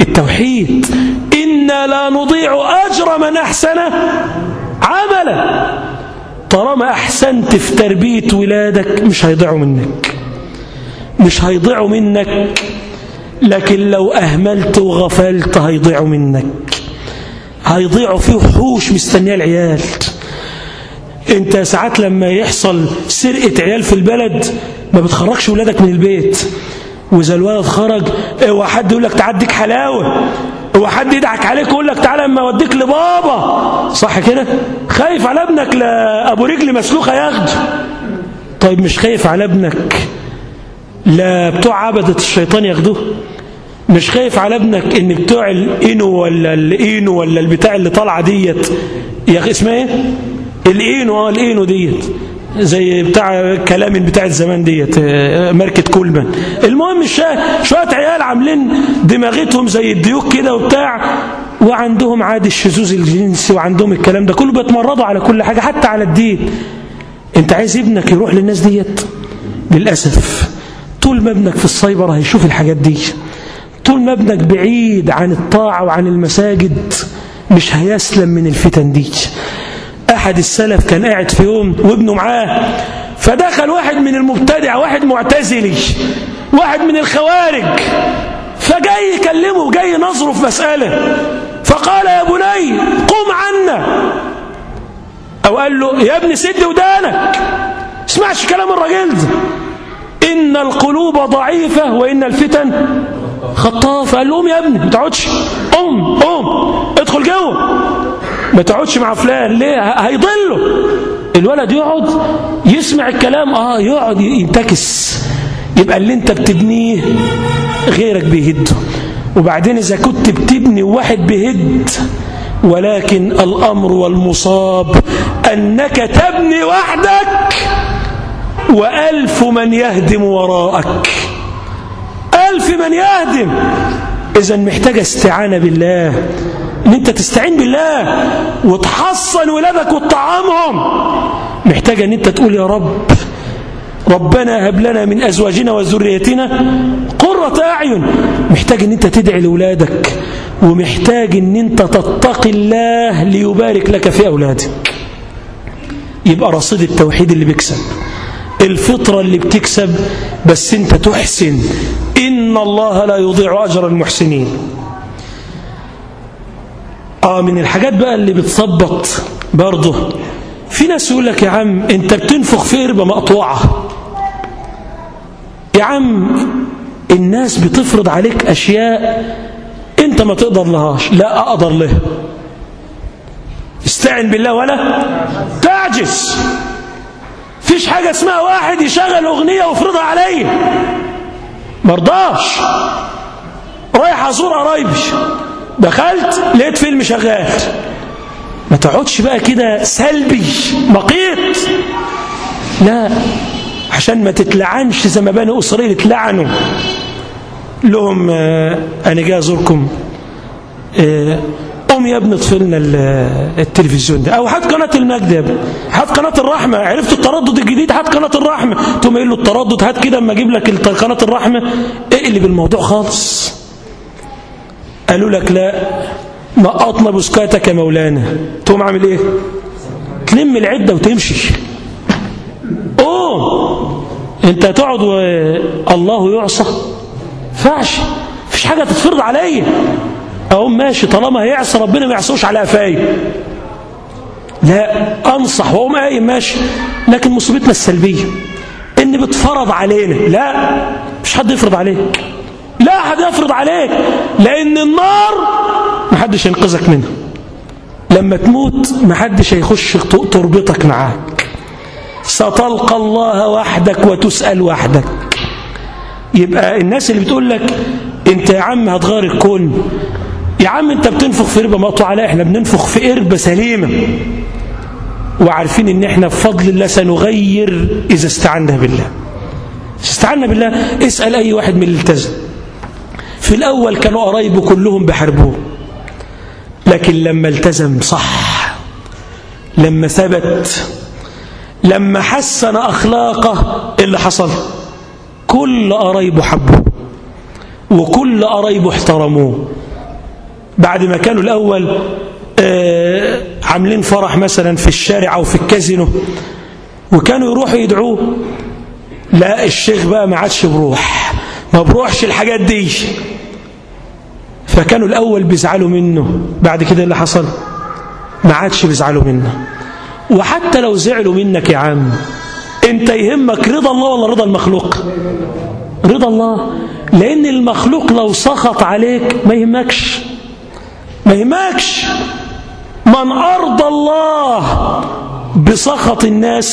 التوحيد إنا لا نضيع أجر من أحسن عملا. طالما أحسنت في تربية ولادك مش هيضيعوا منك. مش هيضيعوا منك لكن لو أهملت وغفلت هيضيعوا منك. هيضيعوا فيه وحوش مستنية العيال. انت ساعات لما يحصل سرقة عيال في البلد ما بتخرجش ولادك من البيت. وإذا الولد خرج اوعى حد يقول لك تعديك حلاوة. اوعى حد يدعك عليك يقول لك تعالى اما اوديك لبابا. صح كده؟ خايف على ابنك لابو رجل مسلوخه ياخده طيب مش خايف على ابنك لا بتوع عبدة الشيطان ياخدوه؟ مش خايف على ابنك ان بتوع الانو ولا الاينو ولا البتاع اللي طالعة ديت؟ يا أخي اسمها إيه؟ الاينو آه الاينو ديت. زي بتاع كلام بتاع الزمان ديت ماركة كولمان. المهم شوية عيال عاملين دماغتهم زي الديوك كده وبتاع وعندهم عادي الشذوذ الجنسي وعندهم الكلام ده كله بيتمردوا على كل حاجة حتى على الدين. انت عايز ابنك يروح للناس ديت؟ للأسف. طول ما ابنك في السايبر هيشوف الحاجات دي. طول ما ابنك بعيد عن الطاعة وعن المساجد مش هيسلم من الفتن دي. أحد السلف كان قاعد في يوم وابنه معاه فدخل واحد من المبتدع واحد معتزلي واحد من الخوارج فجاي يكلمه جاي نظره في مسألة فقال يا بني قم عنا. أو قال له يا ابني سد ودانك. اسمعش كلام الراجل ده. إن القلوب ضعيفة وإن الفتن خطافة. قال لهم يا ابني ما تقعدش. قم قم ادخل جوه. ما تقعدش مع فلان ليه؟ هيضله. الولد يقعد يسمع الكلام آه يقعد ينتكس يبقى اللي انت بتبنيه غيرك بيهده. وبعدين إذا كنت بتبني وواحد بيهد ولكن الأمر والمصاب أنك تبني وحدك وألف من يهدم وراءك. ألف من يهدم. اذا محتاج استعانة بالله. إن أنت تستعين بالله وتحصن ولادك وتطعمهم محتاج إن أنت تقول يا رب ربنا هب لنا من أزواجنا وذريتنا قرة أعين. محتاج إن أنت تدعي لاولادك ومحتاج إن أنت تتقي الله ليبارك لك في أولادك. يبقى رصيد التوحيد اللي بيكسب الفطرة اللي بتكسب بس أنت تحسن. إن الله لا يضيع أجر المحسنين. آه من الحاجات بقى اللي بتثبط برضه. في ناس يقول لك يا عم انت بتنفخ في قربة مقطوعة. يا عم الناس بتفرض عليك أشياء انت ما تقدر لهاش لا أقدر لها. استعن بالله ولا تعجز. فيش حاجة اسمها واحد يشغل أغنية ويفرضها عليا مرضاش. رايح أزور قرايبي دخلت لقيت فيلم شغال. ما تقعدش بقى كده سلبي مقيت. لا عشان ما تتلعنش زي ما بني إسرائيل اتلعنوا. لهم آه أنا جاي أزوركم. آه قوم يا ابني اطفي لنا التلفزيون ده. أو هات قناة المجد يا ابني هات قناة الرحمة. عرفت التردد الجديد؟ هات قناة الرحمة. تقوم قايل له التردد هات كده أما أجيب لك قناة الرحمة. اقلب الموضوع خالص. قالوا لك لا نقطنا بسكاتك يا مولانا. تقوم عامل إيه؟ تلم العدة وتمشي. أوه! أنت تقعد الله يعصى. فعش مفيش حاجة تتفرض عليا. أقوم ماشي. طالما هيعصى ربنا ما يعصوش على قفاي. لا أنصح وأقوم قايم ماشي. لكن مصيبتنا السلبية. إن بتفرض علينا. لا مش حد يفرض عليك. لا حد يفرض عليك لأن النار ما حدش ينقذك منها. لما تموت ما حدش هيخش تربطك معاك. ستلقى الله وحدك وتسأل وحدك. يبقى الناس اللي بتقول لك أنت يا عم هتغير الكون. يا عم أنت بتنفخ في قربة مقطوعة لا إحنا بننفخ في قربة سليمة. وعارفين إن إحنا بفضل الله سنغير إذا استعنا بالله. استعنا بالله اسأل أي واحد من اللي التزم. في الأول كانوا قرايبه كلهم بحربوه لكن لما التزم صح. لما ثبت لما حسن أخلاقه اللي حصل؟ كل قرايبه حبوه وكل قرايبه احترموه. بعد ما كانوا الأول آه عاملين فرح مثلا في الشارع أو في الكازينو وكانوا يروحوا يدعوه لا الشيخ بقى ما عادش بروح. ما بروحش الحاجات دي. فكانوا الأول بيزعلوا منه. بعد كده اللي حصل؟ ما عادش بيزعلوا منه. وحتى لو زعلوا منك يا عم انت يهمك رضا الله ولا رضا المخلوق؟ رضا الله. لأن المخلوق لو سخط عليك ما يهمكش. ما يهمكش. من أرضى الله بسخط الناس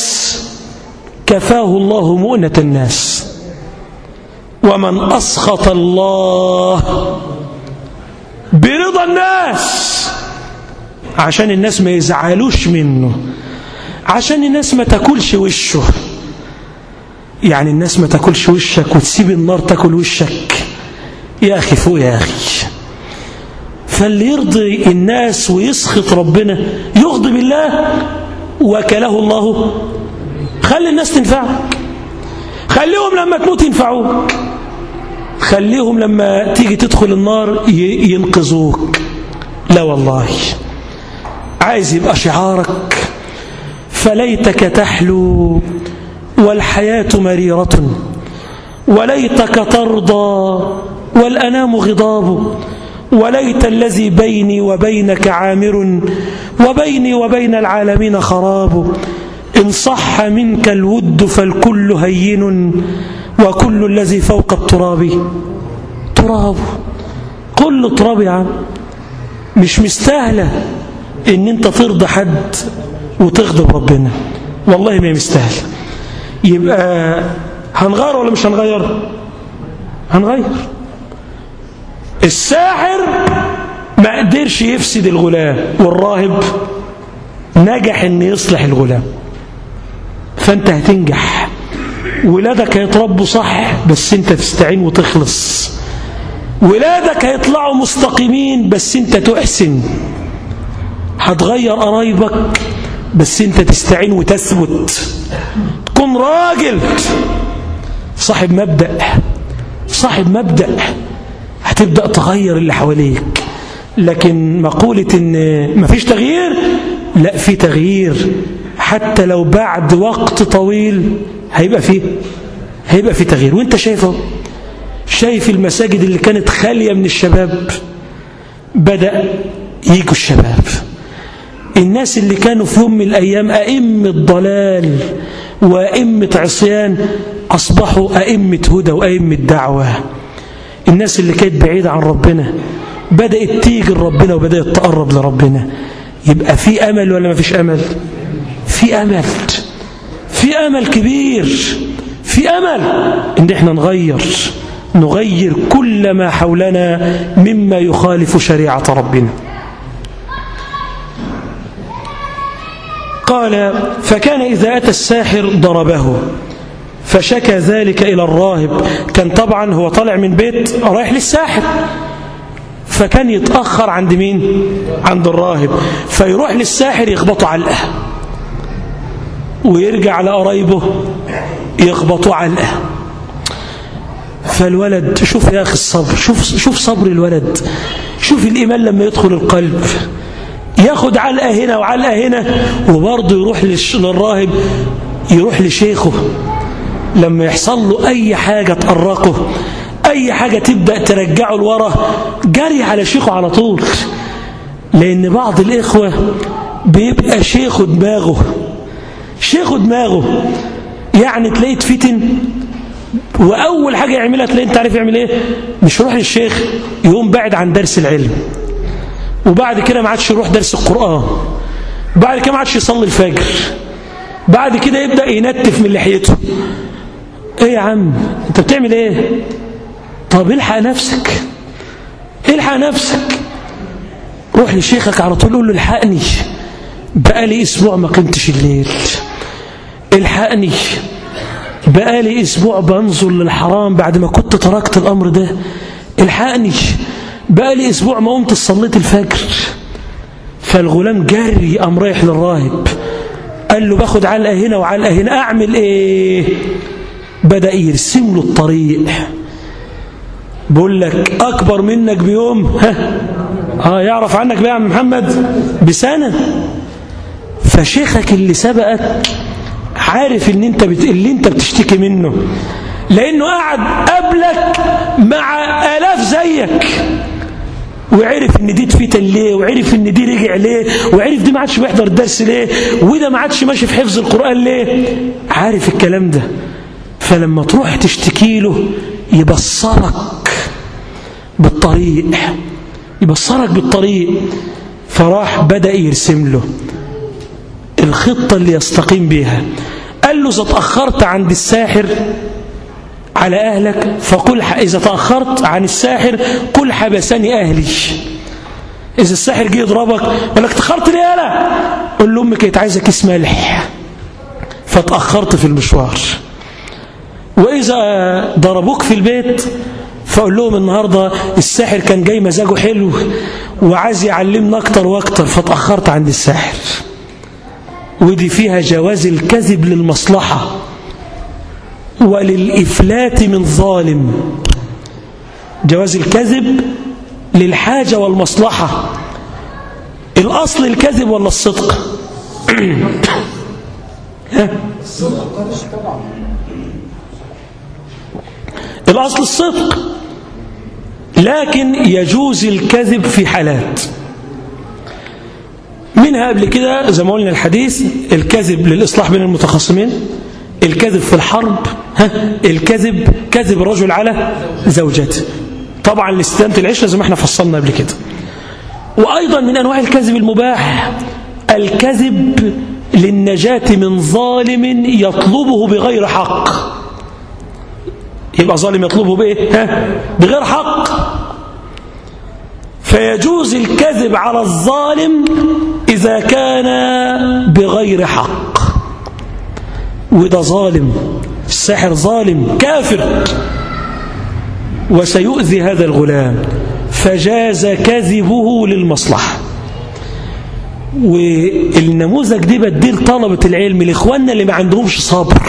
كفاه الله مؤنة الناس. ومن أسخط الله برضا الناس. عشان الناس ما يزعلوش منه. عشان الناس ما تاكلش وشه. يعني الناس ما تاكلش وشك وتسيب النار تاكل وشك. يا أخي فوق يا أخي. فاللي يرضي الناس ويسخط ربنا يغضب الله. وكله الله. خلي الناس تنفعك. خليهم لما تموت ينفعوك. خليهم لما تيجي تدخل النار ينقذوك. لا والله. عايز يبقى شعارك. فليتك تحلو والحياة مريرة. وليتك ترضى والأنام غضاب. وليت الذي بيني وبينك عامر. وبيني وبين العالمين خراب. إن صح منك الود فالكل هين. وكل الذي فوق التراب. تراب. كل تراب يا عم. مش مستاهلة إن أنت ترضى حد وتغضب ربنا. والله ما مستاهل. يبقى هنغير ولا مش هنغير؟ هنغير. الساحر ما قدرش يفسد الغلام والراهب نجح ان يصلح الغلام. فأنت هتنجح. ولادك هيتربوا صح بس انت تستعين وتخلص. ولادك هيطلعوا مستقيمين بس انت تحسن. هتغير قرايبك بس انت تستعين وتثبت. تكون راجل. صاحب مبدأ. صاحب مبدأ. هتبدأ تغير اللي حواليك. لكن مقولة إن مفيش تغيير لا في تغيير. حتى لو بعد وقت طويل هيبقى فيه هيبقى في تغيير. وانت شايفه شايف المساجد اللي كانت خالية من الشباب بدأ يجوا الشباب. الناس اللي كانوا في يوم من الأيام أئمة ضلال وأئمة عصيان أصبحوا أئمة هدى وأئمة دعوة. الناس اللي كانت بعيدة عن ربنا بدأت تيجي لربنا وبدأت تقرب لربنا. يبقى في أمل ولا ما فيش أمل؟ في أمل. في أمل كبير في أمل إن إحنا نغير نغير كل ما حولنا مما يخالف شريعة ربنا. قال فكان إذا أتى الساحر ضربه فشكى ذلك إلى الراهب كان طبعا هو طالع من بيت رايح للساحر فكان يتأخر عند مين؟ عند الراهب فيروح للساحر يخبطه علقة. ويرجع على قرايبه يخبطوا علقة فالولد شوف يا أخي الصبر شوف, شوف صبر الولد. شوف الإيمان لما يدخل القلب. ياخد علقة هنا وعلقة هنا وبرضه يروح للراهب يروح لشيخه. لما يحصل له أي حاجة تقرقه أي حاجة تبدأ ترجعه لورا جري على شيخه على طول. لأن بعض الإخوة بيبقى شيخه دماغه. شيخه دماغه يعني تلاقيه فتن وأول حاجة يعملها تلاقيه أنت عارف يعمل إيه؟ مش يروح للشيخ يقوم بعد عن درس العلم وبعد كده ما عادش يروح درس القرآن بعد كده ما عادش يصلي الفجر بعد كده يبدأ ينتف من لحيته. إيه يا عم؟ أنت بتعمل إيه؟ طب إلحق نفسك إلحق نفسك. روح لشيخك على طول قول له إلحقني. بقالي أسبوع ما قمتش الليل. الحقني. بقالي أسبوع بنظر للحرام بعد ما كنت تركت الأمر ده. الحقني. بقالي أسبوع ما قمت صليت الفجر. فالغلام جري قام رايح للراهب. قال له باخد علقة هنا وعلقة هنا. أعمل إيه؟ بدأ يرسم له الطريق. بقول لك أكبر منك بيوم. ها؟ آه يعرف عنك بقى يا محمد؟ بسنة. فشيخك اللي سبقك عارف ان انت بت... اللي انت بتشتكي منه. لأنه قعد قبلك مع آلاف زيك. وعرف ان دي اتفتن ليه وعرف ان دي رجع ليه وعرف دي ما عادش بيحضر الدرس ليه وده ما عادش ماشي في حفظ القرآن ليه. عارف الكلام ده. فلما تروح تشتكي له يبصرك بالطريق. يبصرك بالطريق. فراح بدأ يرسم له الخطة اللي يستقيم بيها. قال له إذا اتأخرت عند الساحر على أهلك فقل إذا تأخرت عن الساحر قل حبسني أهلي. إذا الساحر جه يضربك يقول لك تأخرت ليه أنا قل لأمك كانت عايزة كيس ملح. فتأخرت في المشوار. وإذا ضربوك في البيت فأقول لهم النهاردة الساحر كان جاي مزاجه حلو وعايز يعلمنا أكتر وأكتر فتأخرت عند الساحر. ودي فيها جواز الكذب للمصلحة وللإفلات من ظالم. جواز الكذب للحاجة والمصلحة. الأصل الكذب ولا الصدق؟ الأصل الصدق لكن يجوز الكذب في حالات. منها قبل كده زي ما قلنا الحديث الكذب للإصلاح بين المتخاصمين الكذب في الحرب ها الكذب كذب الرجل على زوجته طبعا لاستدامة العشرة زي ما إحنا فصلنا قبل كده وأيضا من أنواع الكذب المباح الكذب للنجاة من ظالم يطلبه بغير حق يبقى ظالم يطلبه بإيه؟ ها؟ بغير حق فيجوز الكذب على الظالم إذا كان بغير حق. وده ظالم الساحر ظالم كافر وسيؤذي هذا الغلام فجاز كذبه للمصلحة. والنموذج دي بديل طلبة العلم لإخواننا اللي ما عندهمش صبر.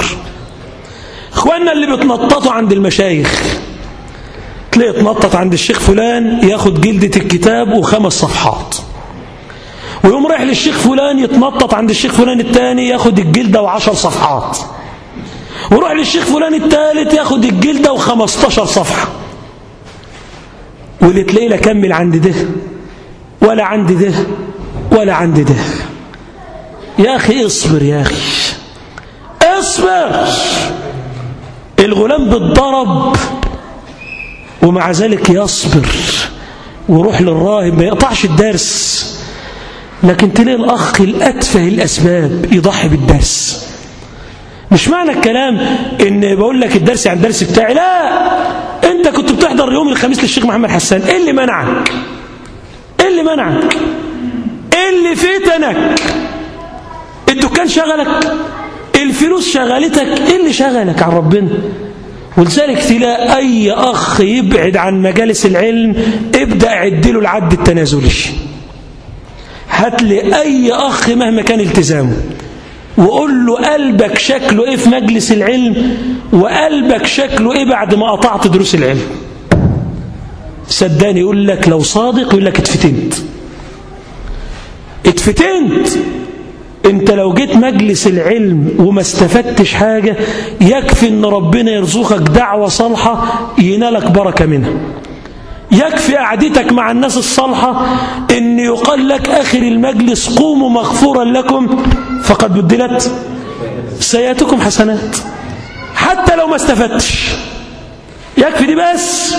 إخواننا اللي بتنططوا عند المشايخ. تلاقي تنطط عند الشيخ فلان ياخد جلدة الكتاب وخمس صفحات. ويقوم رايح للشيخ فلان يتنطط عند الشيخ فلان الثاني ياخد الجلدة وعشر صفحات. ويروح للشيخ فلان الثالث ياخد الجلدة وخمستاشر صفحة. واللي تلاقيه لا كمل عند ده ولا عند ده ولا عند ده. يا أخي اصبر يا أخي. اصبر. الغلام بالضرب ومع ذلك يصبر ويروح للراهب ما يقطعش الدرس. لكن تلاقي الأخ الأتفه الأسباب يضحي بالدرس. مش معنى الكلام إن بقول لك الدرس يعني الدرس بتاعي لا! أنت كنت بتحضر يوم الخميس للشيخ محمد حسان إيه اللي منعك؟ إيه اللي منعك؟ إيه اللي فتنك؟ الدكان شغلك؟ الفلوس شغلتك؟ إيه اللي شغلك عن ربنا؟ ولذلك تلاقي أي أخ يبعد عن مجالس العلم ابدأ عدله العد التنازلي هات لي أي أخ مهما كان التزامه. وقول له قلبك شكله إيه في مجلس العلم وقلبك شكله إيه بعد ما قطعت دروس العلم. صدقني يقول لك لو صادق يقول لك اتفتنت. اتفتنت. انت لو جيت مجلس العلم وما استفدتش حاجة يكفي ان ربنا يرزقك دعوة صالحة ينالك بركة منها. يكفي قعدتك مع الناس الصالحة ان يقال لك آخر المجلس قوموا مغفورا لكم فقد بدلت سيئاتكم حسنات. حتى لو ما استفدتش. يكفي دي بس.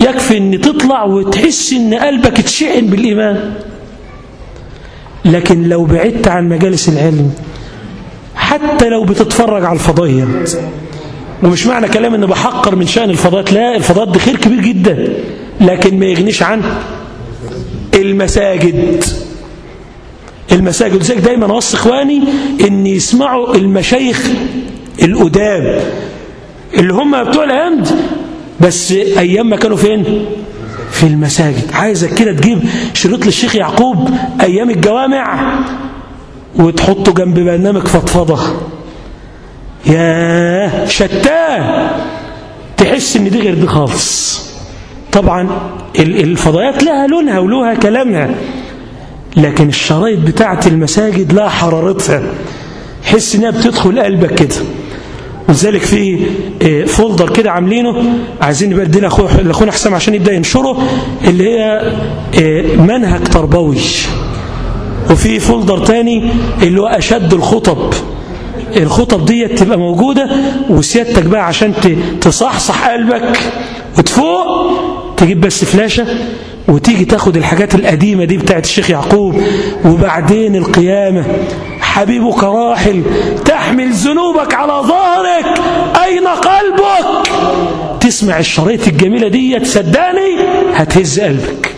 يكفي ان تطلع وتحس ان قلبك اتشعل بالإيمان. لكن لو بعدت عن مجالس العلم حتى لو بتتفرج على الفضائيات ومش معنى كلام ان بحقر من شأن الفضائيات لا الفضائيات دي خير كبير جدا لكن ما يغنيش عن المساجد. المساجد لذلك دايما أوصي إخواني إن يسمعوا المشايخ القدام اللي هم بتوع الهند بس أيام ما كانوا فين؟ في المساجد. عايزك كده تجيب شريط للشيخ يعقوب أيام الجوامع وتحطه جنب برنامج فضفضة. يا شتاه تحس إن دي غير دي خالص. طبعا الفضائيات لها لونها ولها كلامها لكن الشرايط بتاعت المساجد لها حرارتها. حس إنها بتدخل قلبك كده. ولذلك في folder كده عاملينه. عايزين نبقى ادينا لأخونا حسام عشان يبدأ ينشره اللي هي منهج تربوي. وفي folder تاني اللي هو أشد الخطب. الخطب دي تبقى موجودة وسيادتك بقى عشان تصحصح قلبك وتفوق تجيب بس فلاشة وتيجي تاخد الحاجات القديمة دي بتاعت الشيخ يعقوب وبعدين القيامة. حبيبك راحل تحمل ذنوبك على ظهرك. أين قلبك؟ وتسمع الشريط الجميلة دي تصدقني هتهز قلبك.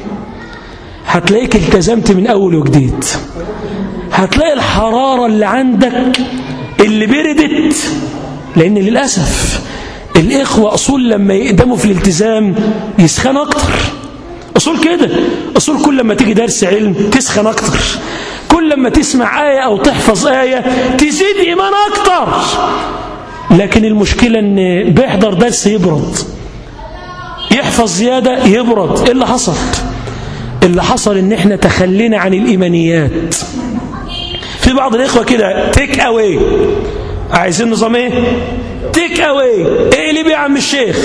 هتلاقيك التزمت من أول وجديد. هتلاقي الحرارة اللي عندك اللي بردت. لأن للأسف الإخوة أصول لما يقدموا في الالتزام يسخن أكتر. أصول كده. أصول كل لما تيجي درس علم تسخن أكتر. كل لما تسمع آية أو تحفظ آية تزيد إيمان أكتر. لكن المشكلة أن بيحضر درس يبرد. يحفظ زيادة يبرد. إيه اللي حصل؟ اللي حصل إن إحنا تخلينا عن الإيمانيات. في بعض الإخوة كده تيك أواي عايزين نظام إيه؟ تيك أواي إيه اللي يا عم الشيخ؟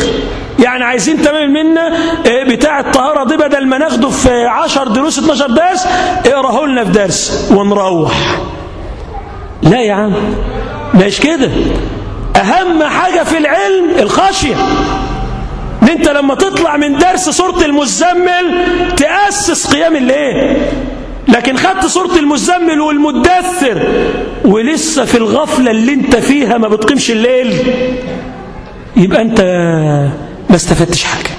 يعني عايزين تمام منا إيه بتاع الطهارة دي بدل ما ناخده في 10 دروس 12 درس اقراه لنا في درس ونروح. لا يا عم مش كده؟ أهم حاجة في العلم الخشية. إن أنت لما تطلع من درس سورة المزمل تأسس قيام الليل. لكن خدت سورة المزمل والمدثر ولسه في الغفلة اللي أنت فيها ما بتقيمش الليل. يبقى أنت ما استفدتش حاجة.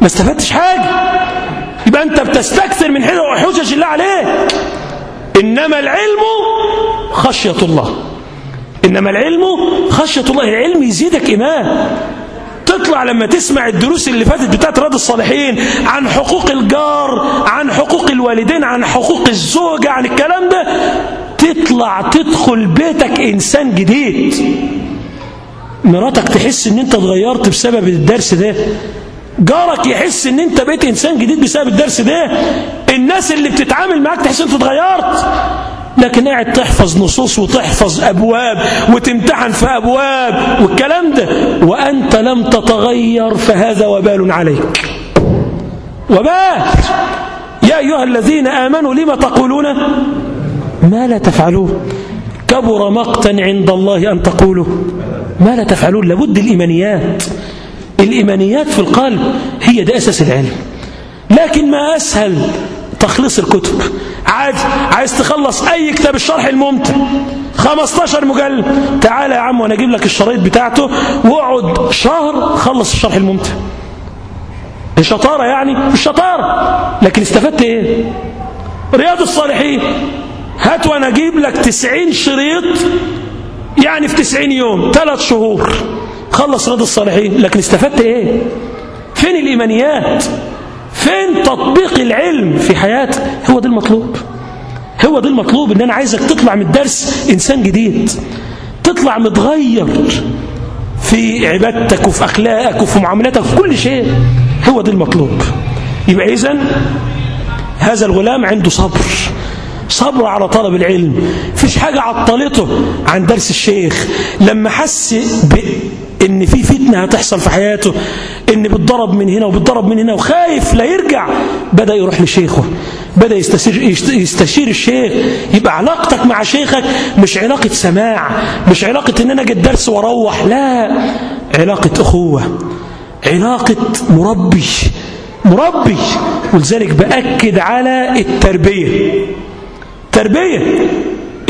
ما استفدتش حاجة. يبقى انت بتستكثر من حجج الله عليك. إنما العلم خشية الله. إنما العلم خشية الله. العلم يزيدك إيمان. تطلع لما تسمع الدروس اللي فاتت بتاعت رياض الصالحين عن حقوق الجار عن حقوق الوالدين عن حقوق الزوجة عن الكلام ده. تطلع تدخل بيتك إنسان جديد. مراتك تحس إن أنت اتغيرت بسبب الدرس ده؟ جارك يحس إن أنت بقيت إنسان جديد بسبب الدرس ده؟ الناس اللي بتتعامل معاك تحس إن أنت اتغيرت. لكن قاعد تحفظ نصوص وتحفظ أبواب وتمتحن في أبواب والكلام ده. وأنت لم تتغير فهذا وبال عليك. وبال. يا أيها الذين آمنوا لما تقولون؟ ما لا تفعلون. كبر مقتا عند الله أن تقولوا. ما لا تفعلون لابد الإيمانيات. الإيمانيات في القلب هي ده أساس العلم. لكن ما أسهل تخليص الكتب. عادي عايز تخلص أي كتاب الشرح الممتع. 15 مجلد. تعالى يا عم وأنا أجيب لك الشرايط بتاعته. واقعد شهر خلص الشرح الممتع. الشطارة يعني؟ مش شطارة. لكن استفدت إيه؟ رياض الصالحين. هات وأنا أجيب لك 90 شريط يعني في 90 يوم ثلاث شهور. خلص رياض الصالحين لكن استفدت إيه؟ فين الإيمانيات؟ فين تطبيق العلم في حياتك؟ هو ده المطلوب. هو ده المطلوب إن أنا عايزك تطلع من الدرس إنسان جديد. تطلع متغير في عبادتك وفي أخلاقك وفي معاملاتك وفي كل شيء. هو ده المطلوب. يبقى اذا هذا الغلام عنده صبر. صبر على طلب العلم. فيش حاجة عطلته عن درس الشيخ. لما حس إن في فتنة هتحصل في حياته إن بتضرب من هنا وبتضرب من هنا وخايف لا يرجع بدأ يروح لشيخه. بدأ يستشير, يستشير الشيخ. يبقى علاقتك مع شيخك مش علاقة سماع مش علاقة إن أنا أجي الدرس وأروح لا. علاقة أخوة علاقة مربي مربي. ولذلك بأكد على التربية. تربية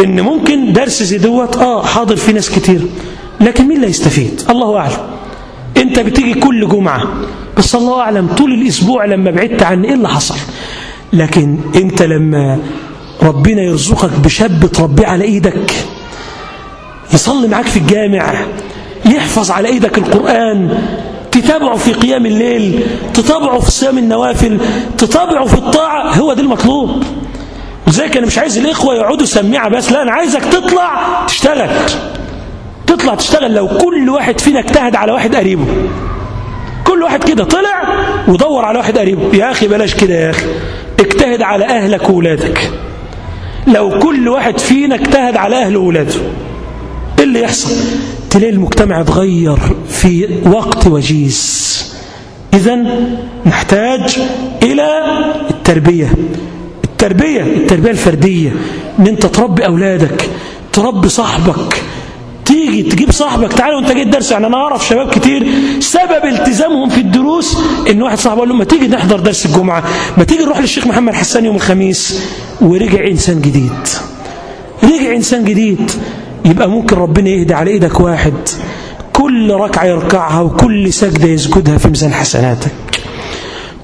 إن ممكن درس زي دوت آه حاضر في ناس كتير لكن مين اللي يستفيد الله أعلم. أنت بتيجي كل جمعة بس الله أعلم طول الأسبوع لما بعدت عن إيه اللي حصل. لكن أنت لما ربنا يرزقك بشاب تربيه على إيدك يصلي معاك في الجامع يحفظ على إيدك القرآن تتابعه في قيام الليل تتابعه في صيام النوافل تتابعه في الطاعة هو ده المطلوب. لذلك أنا مش عايز الإخوة يقعدوا سميعة بس لا أنا عايزك تطلع تشتغل. تطلع تشتغل لو كل واحد فينا اجتهد على واحد قريبه. كل واحد كده طلع ودور على واحد قريبه. يا أخي بلاش كده يا أخي. اجتهد على أهلك وولادك. لو كل واحد فينا اجتهد على أهله وولاده إيه اللي يحصل؟ تلاقي المجتمع اتغير في وقت وجيز. إذا نحتاج إلى التربية. التربية. التربية الفردية إن أنت تربي أولادك تربي صاحبك. تيجي تجيب صاحبك تعالى وأنت جاي الدرس يعني أنا أعرف شباب كتير سبب التزامهم في الدروس إن واحد صاحبه قال له ما تيجي نحضر درس الجمعة ما تيجي نروح للشيخ محمد حسان يوم الخميس. ورجع إنسان جديد. رجع إنسان جديد. يبقى ممكن ربنا يهدي على إيدك واحد. كل ركعة يركعها وكل سجدة يسجدها في ميزان حسناتك.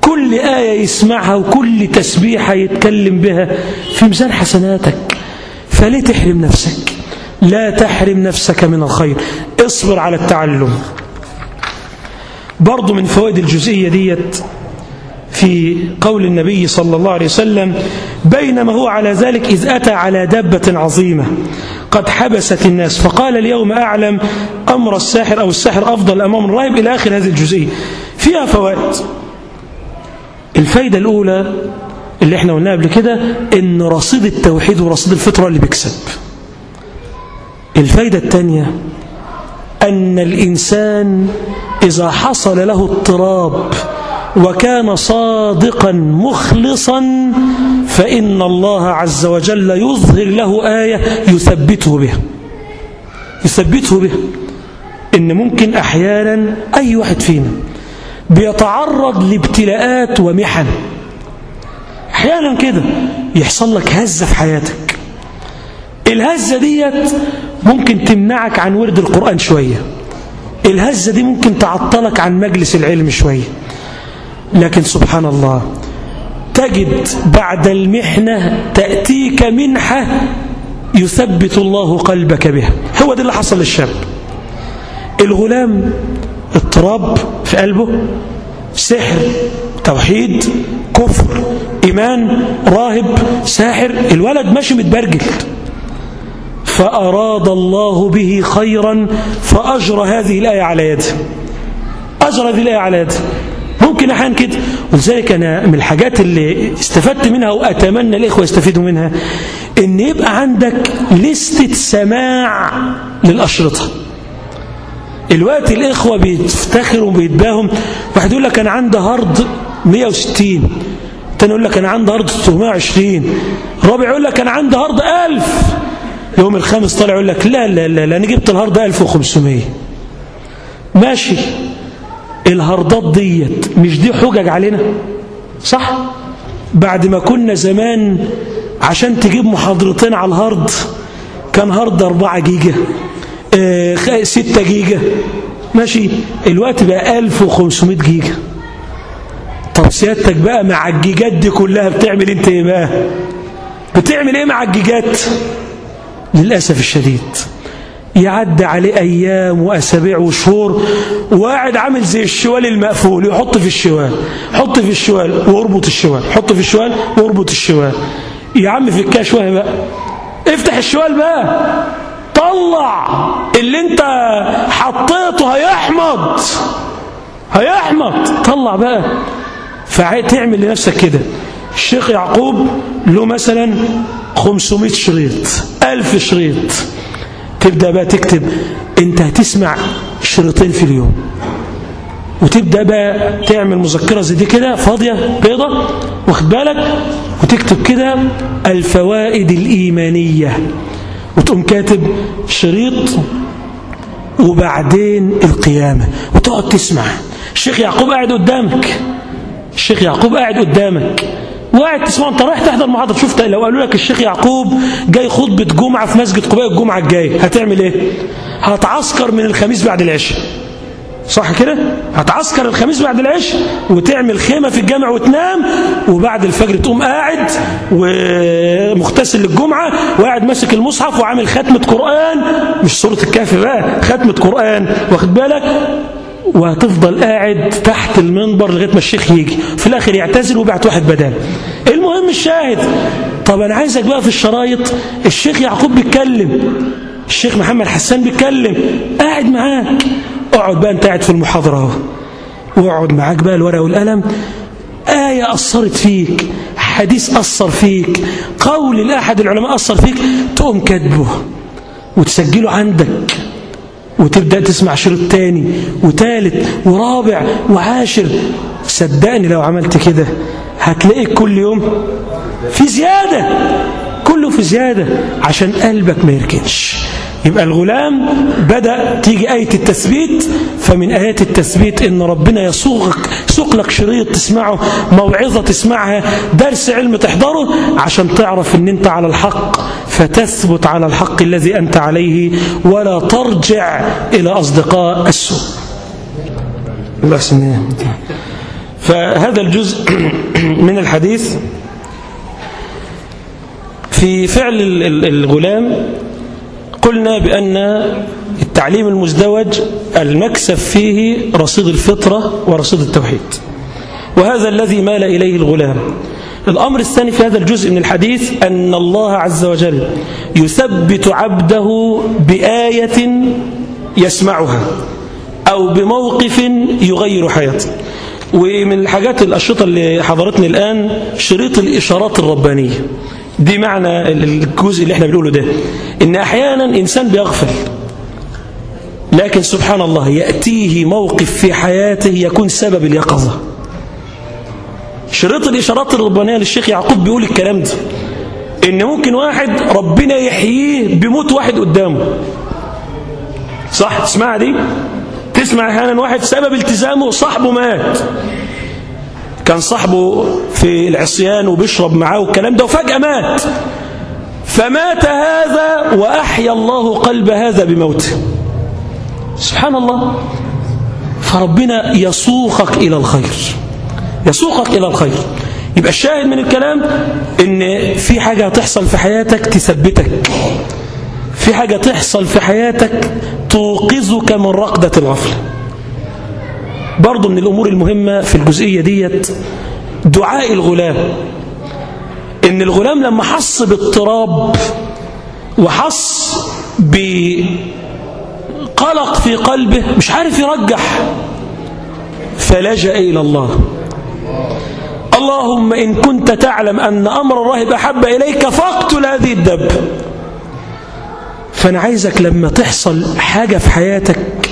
كل آية يسمعها وكل تسبيحة يتكلم بها في ميزان حسناتك. فليه تحرم نفسك. لا تحرم نفسك من الخير. اصبر على التعلم. برضو من فوائد الجزئية ديت في قول النبي صلى الله عليه وسلم بينما هو على ذلك إذ أتى على دابة عظيمة قد حبست الناس. فقال اليوم أعلم أمر الساحر أو الساحر أفضل أمام الراهب إلى آخر هذه الجزئية. فيها فوائد. الفايدة الأولى اللي إحنا قلناها قبل كده إن رصيد التوحيد ورصيد الفطرة اللي بيكسب. الفايدة الثانية أن الإنسان إذا حصل له اضطراب وكان صادقا مخلصا فإن الله عز وجل يظهر له آية يثبته بها. يثبته بها. إن ممكن أحيانا أي واحد فينا بيتعرض لابتلاءات ومحن. أحيانا كده يحصل لك هزة في حياتك. الهزة ديت ممكن تمنعك عن ورد القرآن شوية. الهزة دي ممكن تعطلك عن مجلس العلم شوية. لكن سبحان الله تجد بعد المحنة تأتيك منحة يثبت الله قلبك بها. هو ده اللي حصل للشاب. الغلام اضطراب في قلبه سحر توحيد كفر إيمان راهب ساحر الولد ماشي متبرجل. فأراد الله به خيرا فأجرى هذه الآية على يده. أجرى هذه الآية على يده. ممكن أحيانا كده. ولذلك أنا من الحاجات اللي استفدت منها وأتمنى الإخوة يستفيدوا منها إن يبقى عندك لستة سماع للأشرطة. الوقت الإخوة بيفتخروا وبيتباهوا واحد يقول لك أنا عندي hard 160 تاني يقول لك أنا عندي hard 620 رابع يقول لك أنا عندي hard 1000 يقوم الخامس طالع يقول لك لا لا لا, لا أنا جبت ال hard 1500 ماشي. الهاردات ديت مش دي حجج علينا؟ صح؟ بعد ما كنا زمان عشان تجيب محاضرتين على ال hard كان hard 4 جيجا. 6 جيجا. ماشي. الوقت بقى 1500 جيجا. طب سيادتك بقى مع الجيجات دي كلها بتعمل انت إيه بقى؟ بتعمل إيه مع الجيجات؟ للأسف الشديد. يعدي عليه أيام وأسابيع وشهور وقاعد عامل زي الشوال المقفول. يحط في الشوال حط في الشوال واربط الشوال حط في الشوال واربط الشوال. يا عم في الكشوة بقى. افتح الشوال بقى. طلع اللي انت حطيته هيحمض. هيحمض. طلع بقى. فتعمل لنفسك كده. الشيخ يعقوب له مثلا 500 شريط 1000 شريط. تبدأ بقى تكتب. انت هتسمع شريطين في اليوم. وتبدأ بقى تعمل مذكرة زي دي كده فاضية بيضة واخد بالك؟ وتكتب كده الفوائد الإيمانية. وتقوم كاتب شريط وبعدين القيامة. وتقعد تسمع. الشيخ يعقوب قاعد قدامك. الشيخ يعقوب قاعد قدامك. وقاعد تسمع انت رايح تحضر محاضرة. شفت لو قالوا لك الشيخ يعقوب جاي خطبة جمعة في مسجد قباء الجمعة الجايه هتعمل إيه؟ هتعسكر من الخميس بعد العشاء. صح كده؟ هتعسكر الخميس بعد العشاء وتعمل خيمة في الجامع وتنام وبعد الفجر تقوم قاعد ومغتسل للجمعة وقاعد ماسك المصحف وعامل ختمة قرآن. مش سورة الكهف بقى ختمة قرآن. واخد بالك؟ وهتفضل قاعد تحت المنبر لغاية ما الشيخ يجي. في الآخر يعتزل وبعت واحد بدال المهم الشاهد. طب أنا عايزك بقى في الشرايط. الشيخ يعقوب بيتكلم. الشيخ محمد حسان بيتكلم. قاعد معاك. أقعد بقى أنت قاعد في المحاضرة أهو. وأقعد معاك بقى الورقة والقلم. آية أثرت فيك حديث أثر فيك قول لأحد العلماء أثر فيك تقوم كاتبه وتسجله عندك. وتبدأ تسمع شريط تاني وتالت ورابع وعاشر. صدقني لو عملت كده هتلاقيك كل يوم في زيادة كله في زيادة عشان قلبك ما يركنش. يبقى الغلام بدأ تيجي آية التثبيت فمن آيات التثبيت إن ربنا يسوقك يسوق لك شريط تسمعه موعظة تسمعها درس علم تحضره عشان تعرف إن أنت على الحق. فتثبت على الحق الذي أنت عليه ولا ترجع إلى أصدقاء السوء. فهذا الجزء من الحديث في فعل الغلام قلنا بأن التعليم المزدوج المكسب فيه رصيد الفطرة ورصيد التوحيد. وهذا الذي مال إليه الغلام. الأمر الثاني في هذا الجزء من الحديث أن الله عز وجل يثبت عبده بآية يسمعها أو بموقف يغير حياته. ومن الحاجات الأشرطة اللي حضرتني الآن شريط الإشارات الربانية. دي معنى الجزء اللي إحنا بنقوله ده. إن أحيانا إنسان بيغفل لكن سبحان الله يأتيه موقف في حياته يكون سبب اليقظة. شريط الإشارات الربانية للشيخ يعقوب بيقول الكلام ده. إن ممكن واحد ربنا يحييه بموت واحد قدامه. صح؟ تسمع دي؟ تسمع أحيانا واحد سبب التزامه صاحبه مات. كان صاحبه في العصيان وبيشرب معاه والكلام ده وفجأة مات. فمات هذا وأحيا الله قلب هذا بموته. سبحان الله. فربنا يسوقك إلى الخير. يسوقك إلى الخير. يبقى الشاهد من الكلام إن في حاجة تحصل في حياتك تثبتك. في حاجة تحصل في حياتك توقظك من رقدة الغفلة. برضو من الأمور المهمة في الجزئية ديت دعاء الغلام. إن الغلام لما حس باضطراب وحس بقلق في قلبه مش عارف يرجح فلجأ إلى الله. اللهم إن كنت تعلم أن أمر الراهب أحب إليك فاقتل هذه الدب. فأنا عايزك لما تحصل حاجة في حياتك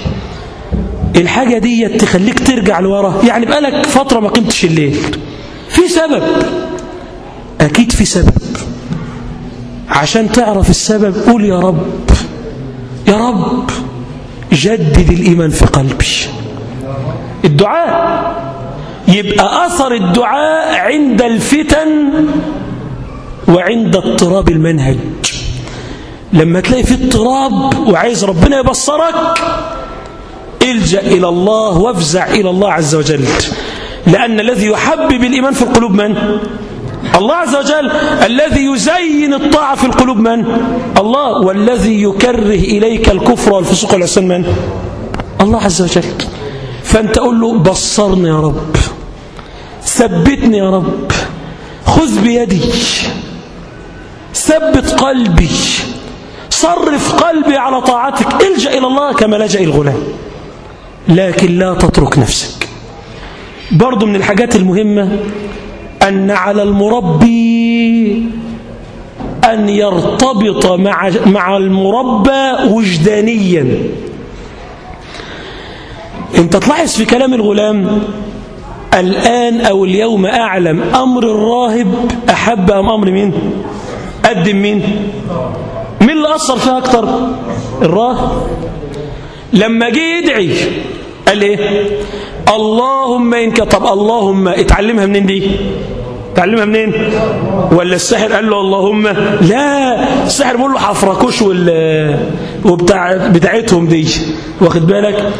الحاجة دي تخليك ترجع لورا. يعني بقالك فترة ما قمتش الليل. في سبب. أكيد في سبب. عشان تعرف السبب قول يا رب. يا رب جدد الإيمان في قلبي. الدعاء. يبقى أثر الدعاء عند الفتن وعند اضطراب المنهج. لما تلاقي في اضطراب وعايز ربنا يبصرك الجأ إلى الله وافزع إلى الله عز وجل. لأن الذي يحبب الإيمان في القلوب من؟ الله عز وجل. الذي يزين الطاعة في القلوب من؟ الله. والذي يكره إليك الكفر والفسوق والعصيان من؟ الله عز وجل. فأنت قول له بصرني يا رب. ثبتني يا رب. خذ بيدي. ثبت قلبي. صرف قلبي على طاعتك. الجأ إلى الله كما لجأ الغلام. لكن لا تترك نفسك. برضو من الحاجات المهمة أن على المربي أن يرتبط مع, مع المربى وجدانيا. أنت تلاحظ في كلام الغلام الآن أو اليوم أعلم أمر الراهب أحب أم أمر مين؟ قدم مين؟ مين اللي أثر فيها أكتر؟ الراهب. لما جه يدعي قال إيه اللهم إنك طب اللهم اتعلمها منين دي؟ تعلمها منين؟ ولا الساحر قال له اللهم. لا الساحر بيقول له حفركوش وال وبتاع بتاعتهم دي واخد بالك؟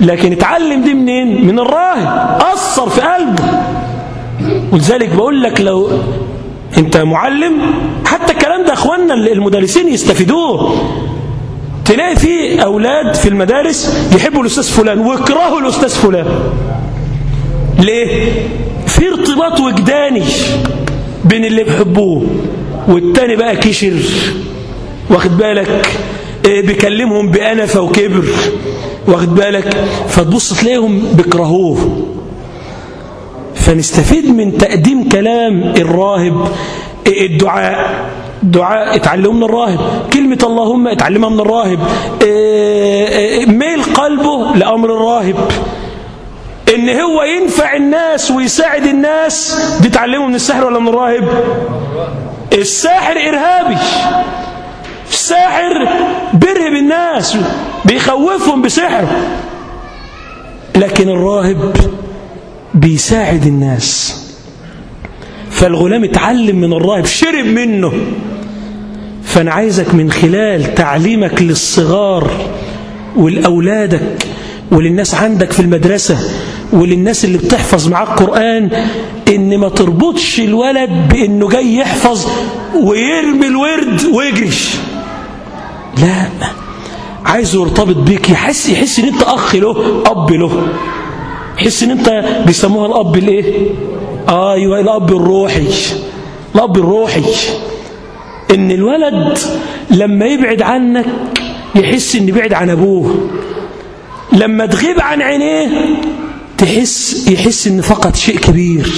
لكن اتعلم دي منين؟ من الراهب أثر في قلبه ولذلك بقول لك لو أنت معلم حتى الكلام ده اخواننا المدرسين يستفيدوه. تلاقي في أولاد في المدارس يحبوا الأستاذ فلان ويكرهوا الأستاذ فلان. ليه؟ في ارتباط وجداني بين اللي بيحبوه والتاني بقى كشر. واخد بالك؟ إيه بيكلمهم بأنفة وكبر. واخد بالك؟ فتبص تلاقيهم بيكرهوه. فنستفيد من تقديم كلام الراهب الدعاء. دعاء اتعلمه من الراهب. كلمة اللهم اتعلمها من الراهب. ميل قلبه لأمر الراهب. إن هو ينفع الناس ويساعد الناس دي تعلمه من السحر ولا من الراهب؟ الساحر إرهابي. الساحر بيرهب الناس بيخوفهم بسحره لكن الراهب بيساعد الناس. فالغلام اتعلم من الراهب شرب منه. فأنا عايزك من خلال تعليمك للصغار ولأولادك وللناس عندك في المدرسة وللناس اللي بتحفظ معاك قرآن إن ما تربطش الولد بإنه جاي يحفظ ويرمي الورد ويجريش. لا عايزه يرتبط بيك يحس يحس إن أنت أخ له أب له. يحس إن أنت بيسموها الأب الإيه؟ آيوه الأب الروحي. الأب الروحي. إن الولد لما يبعد عنك يحس ان بعد عن أبوه. لما تغيب عن عينيه تحس يحس ان فقد شيء كبير.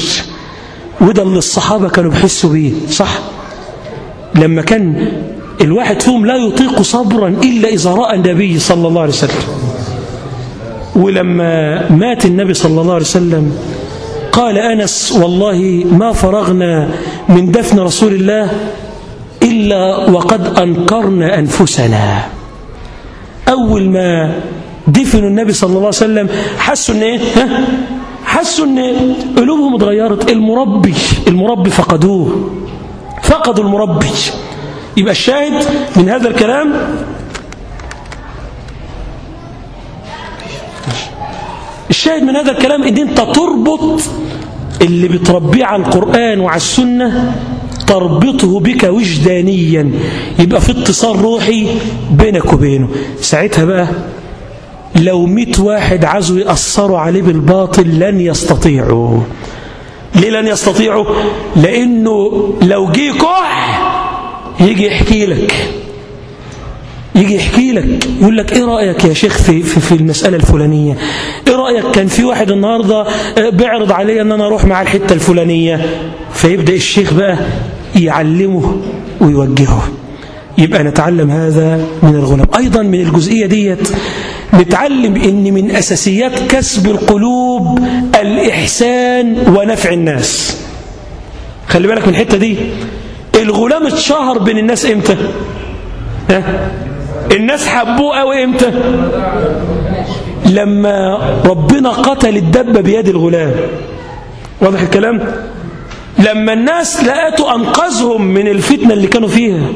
وده اللي الصحابة كانوا بيحسوا بيه صح؟ لما كان الواحد فيهم لا يطيق صبرا إلا إذا رأى النبي صلى الله عليه وسلم. ولما مات النبي صلى الله عليه وسلم قال أنس والله ما فرغنا من دفن رسول الله إلا وقد أنكرنا أنفسنا. أول ما دفنوا النبي صلى الله عليه وسلم حسوا إيه؟ ها؟ حسوا إن قلوبهم اتغيرت. المربي المربي فقدوه. فقدوا المربي. يبقى الشاهد من هذا الكلام؟ الشاهد من هذا الكلام إن أنت تربط اللي بتربيه على القرآن وعلى السنة تربطه بك وجدانيا. يبقى في اتصال روحي بينك وبينه. ساعتها بقى لو مئة واحد عايزوا يأثروا عليه بالباطل لن يستطيعوا. ليه لن يستطيعوا؟ لأنه لو جه كح يجي يحكي لك. يجي يحكي لك. يقول لك إيه رأيك يا شيخ في, في, في المسألة الفلانية؟ إيه رأيك كان في واحد النهاردة بيعرض علي إن أنا أروح مع الحتة الفلانية؟ فيبدأ الشيخ بقى يعلمه ويوجهه. يبقى نتعلم هذا من الغلام أيضا من الجزئية ديت نتعلم إن من أساسيات كسب القلوب الإحسان ونفع الناس. خلي بالك من الحتة دي. الغلام اتشهر بين الناس إمتى؟ ها؟ الناس حبوه قوي إمتى؟ لما ربنا قتل الدبة بيد الغلام. واضح الكلام؟ لما الناس لقاته أنقذهم من الفتنة اللي كانوا فيها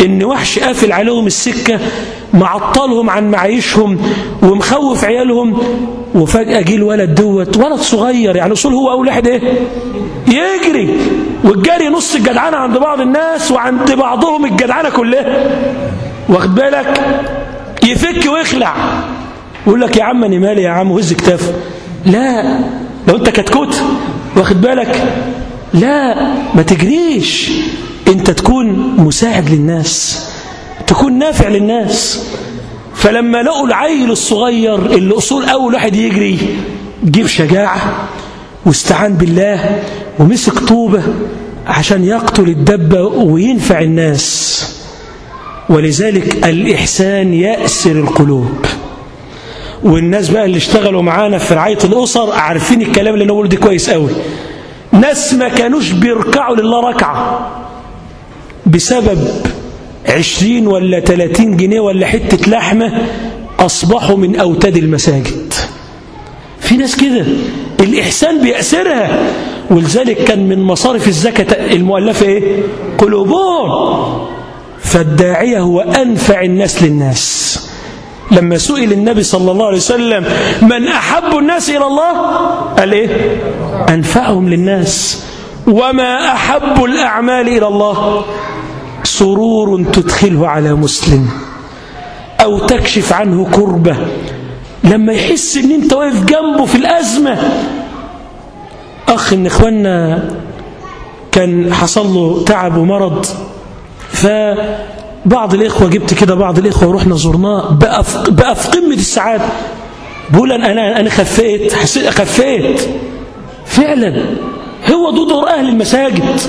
إن وحش قافل عليهم السكة معطلهم عن معايشهم ومخوف عيالهم وفجأة جه الولد دوت ولد صغير يعني أصول هو أول واحد إيه؟ يجري والجري نص الجدعنة عند بعض الناس وعند بعضهم الجدعنة كلها. واخد بالك؟ يفك ويخلع. يقول لك يا عم أنا مالي يا عم وهز كتافه لا لو أنت كتكوت واخد بالك؟ لا ما تجريش. انت تكون مساعد للناس تكون نافع للناس. فلما لقوا العيل الصغير اللي اصول اول واحد يجري جيب شجاعة واستعان بالله ومسك طوبة عشان يقتل الدبه وينفع الناس. ولذلك الإحسان يأسر القلوب. والناس بقى اللي اشتغلوا معانا في رعاية الأسر عارفين الكلام اللي نقول ده كويس قوي. ناس ما كانوش بيركعوا لله ركعة. بسبب عشرين ولا تلاتين جنيه ولا حتة لحمة أصبحوا من أوتاد المساجد. في ناس كده. الإحسان بيأسرها ولذلك كان من مصارف الزكاة المؤلفة إيه؟ قلوبهم. فالداعية هو أنفع الناس للناس. لما سئل النبي صلى الله عليه وسلم من أحب الناس إلى الله؟ قال إيه؟ أنفعهم للناس. وما أحب الأعمال إلى الله؟ سرور تدخله على مسلم أو تكشف عنه كربة. لما يحس إن أنت واقف جنبه في الأزمة. أخ من إخواننا كان حصل له تعب ومرض فبعض الإخوة جبت كده بعض الإخوة ورحنا زرناه بقى بقى في قمة السعادة بقول أنا أنا خفيت حسيت خفيت. فعلا. هو ده دور أهل المساجد.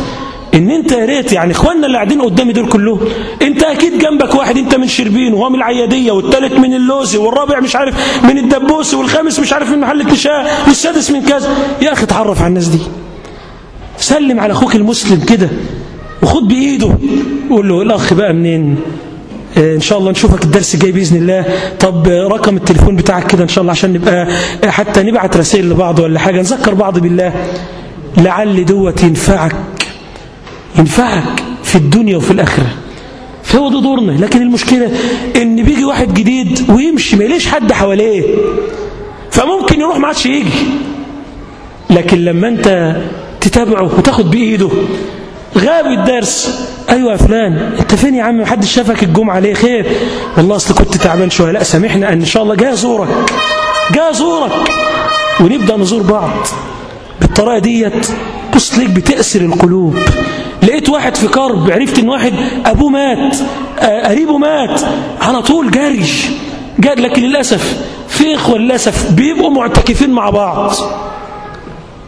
إن أنت يا ريت يعني إخواننا اللي قاعدين قدامي دول كلهم أنت أكيد جنبك واحد أنت من شربين وهو من العيادية والثالث من اللوزي والرابع مش عارف من الدبوسي والخامس مش عارف من محل التشاء والسادس من كذا. يا أخي اتعرف على الناس دي. سلم على أخوك المسلم كده. وخد بإيده. وقول له الأخ بقى منين؟ إن شاء الله نشوفك الدرس الجاي بإذن الله. طب رقم التليفون بتاعك كده إن شاء الله عشان نبقى حتى نبعت رسائل لبعض ولا حاجة. نذكر بعض بالله. لعل دوت ينفعك ينفعك في الدنيا وفي الآخرة. فهو ده دورنا. لكن المشكلة إن بيجي واحد جديد ويمشي ما يلاقيش حد حواليه. فممكن يروح ما عادش يجي. لكن لما أنت تتابعه وتاخد بإيده غاب الدرس. أيوه يا فلان أنت فين يا عم؟ محدش شافك الجمعة ليه؟ خير. والله أصل كنت تعبان شوية. لا سامحنا أن شاء الله. جاي ازورك جاي ازورك ونبدأ نزور بعض. بالطريقة ديت بص ليك بتأسر القلوب. لقيت واحد في كرب عرفت إن واحد أبوه مات قريبه مات على طول جري جاد لكن للأسف في إخوة للأسف بيبقوا معتكفين مع بعض.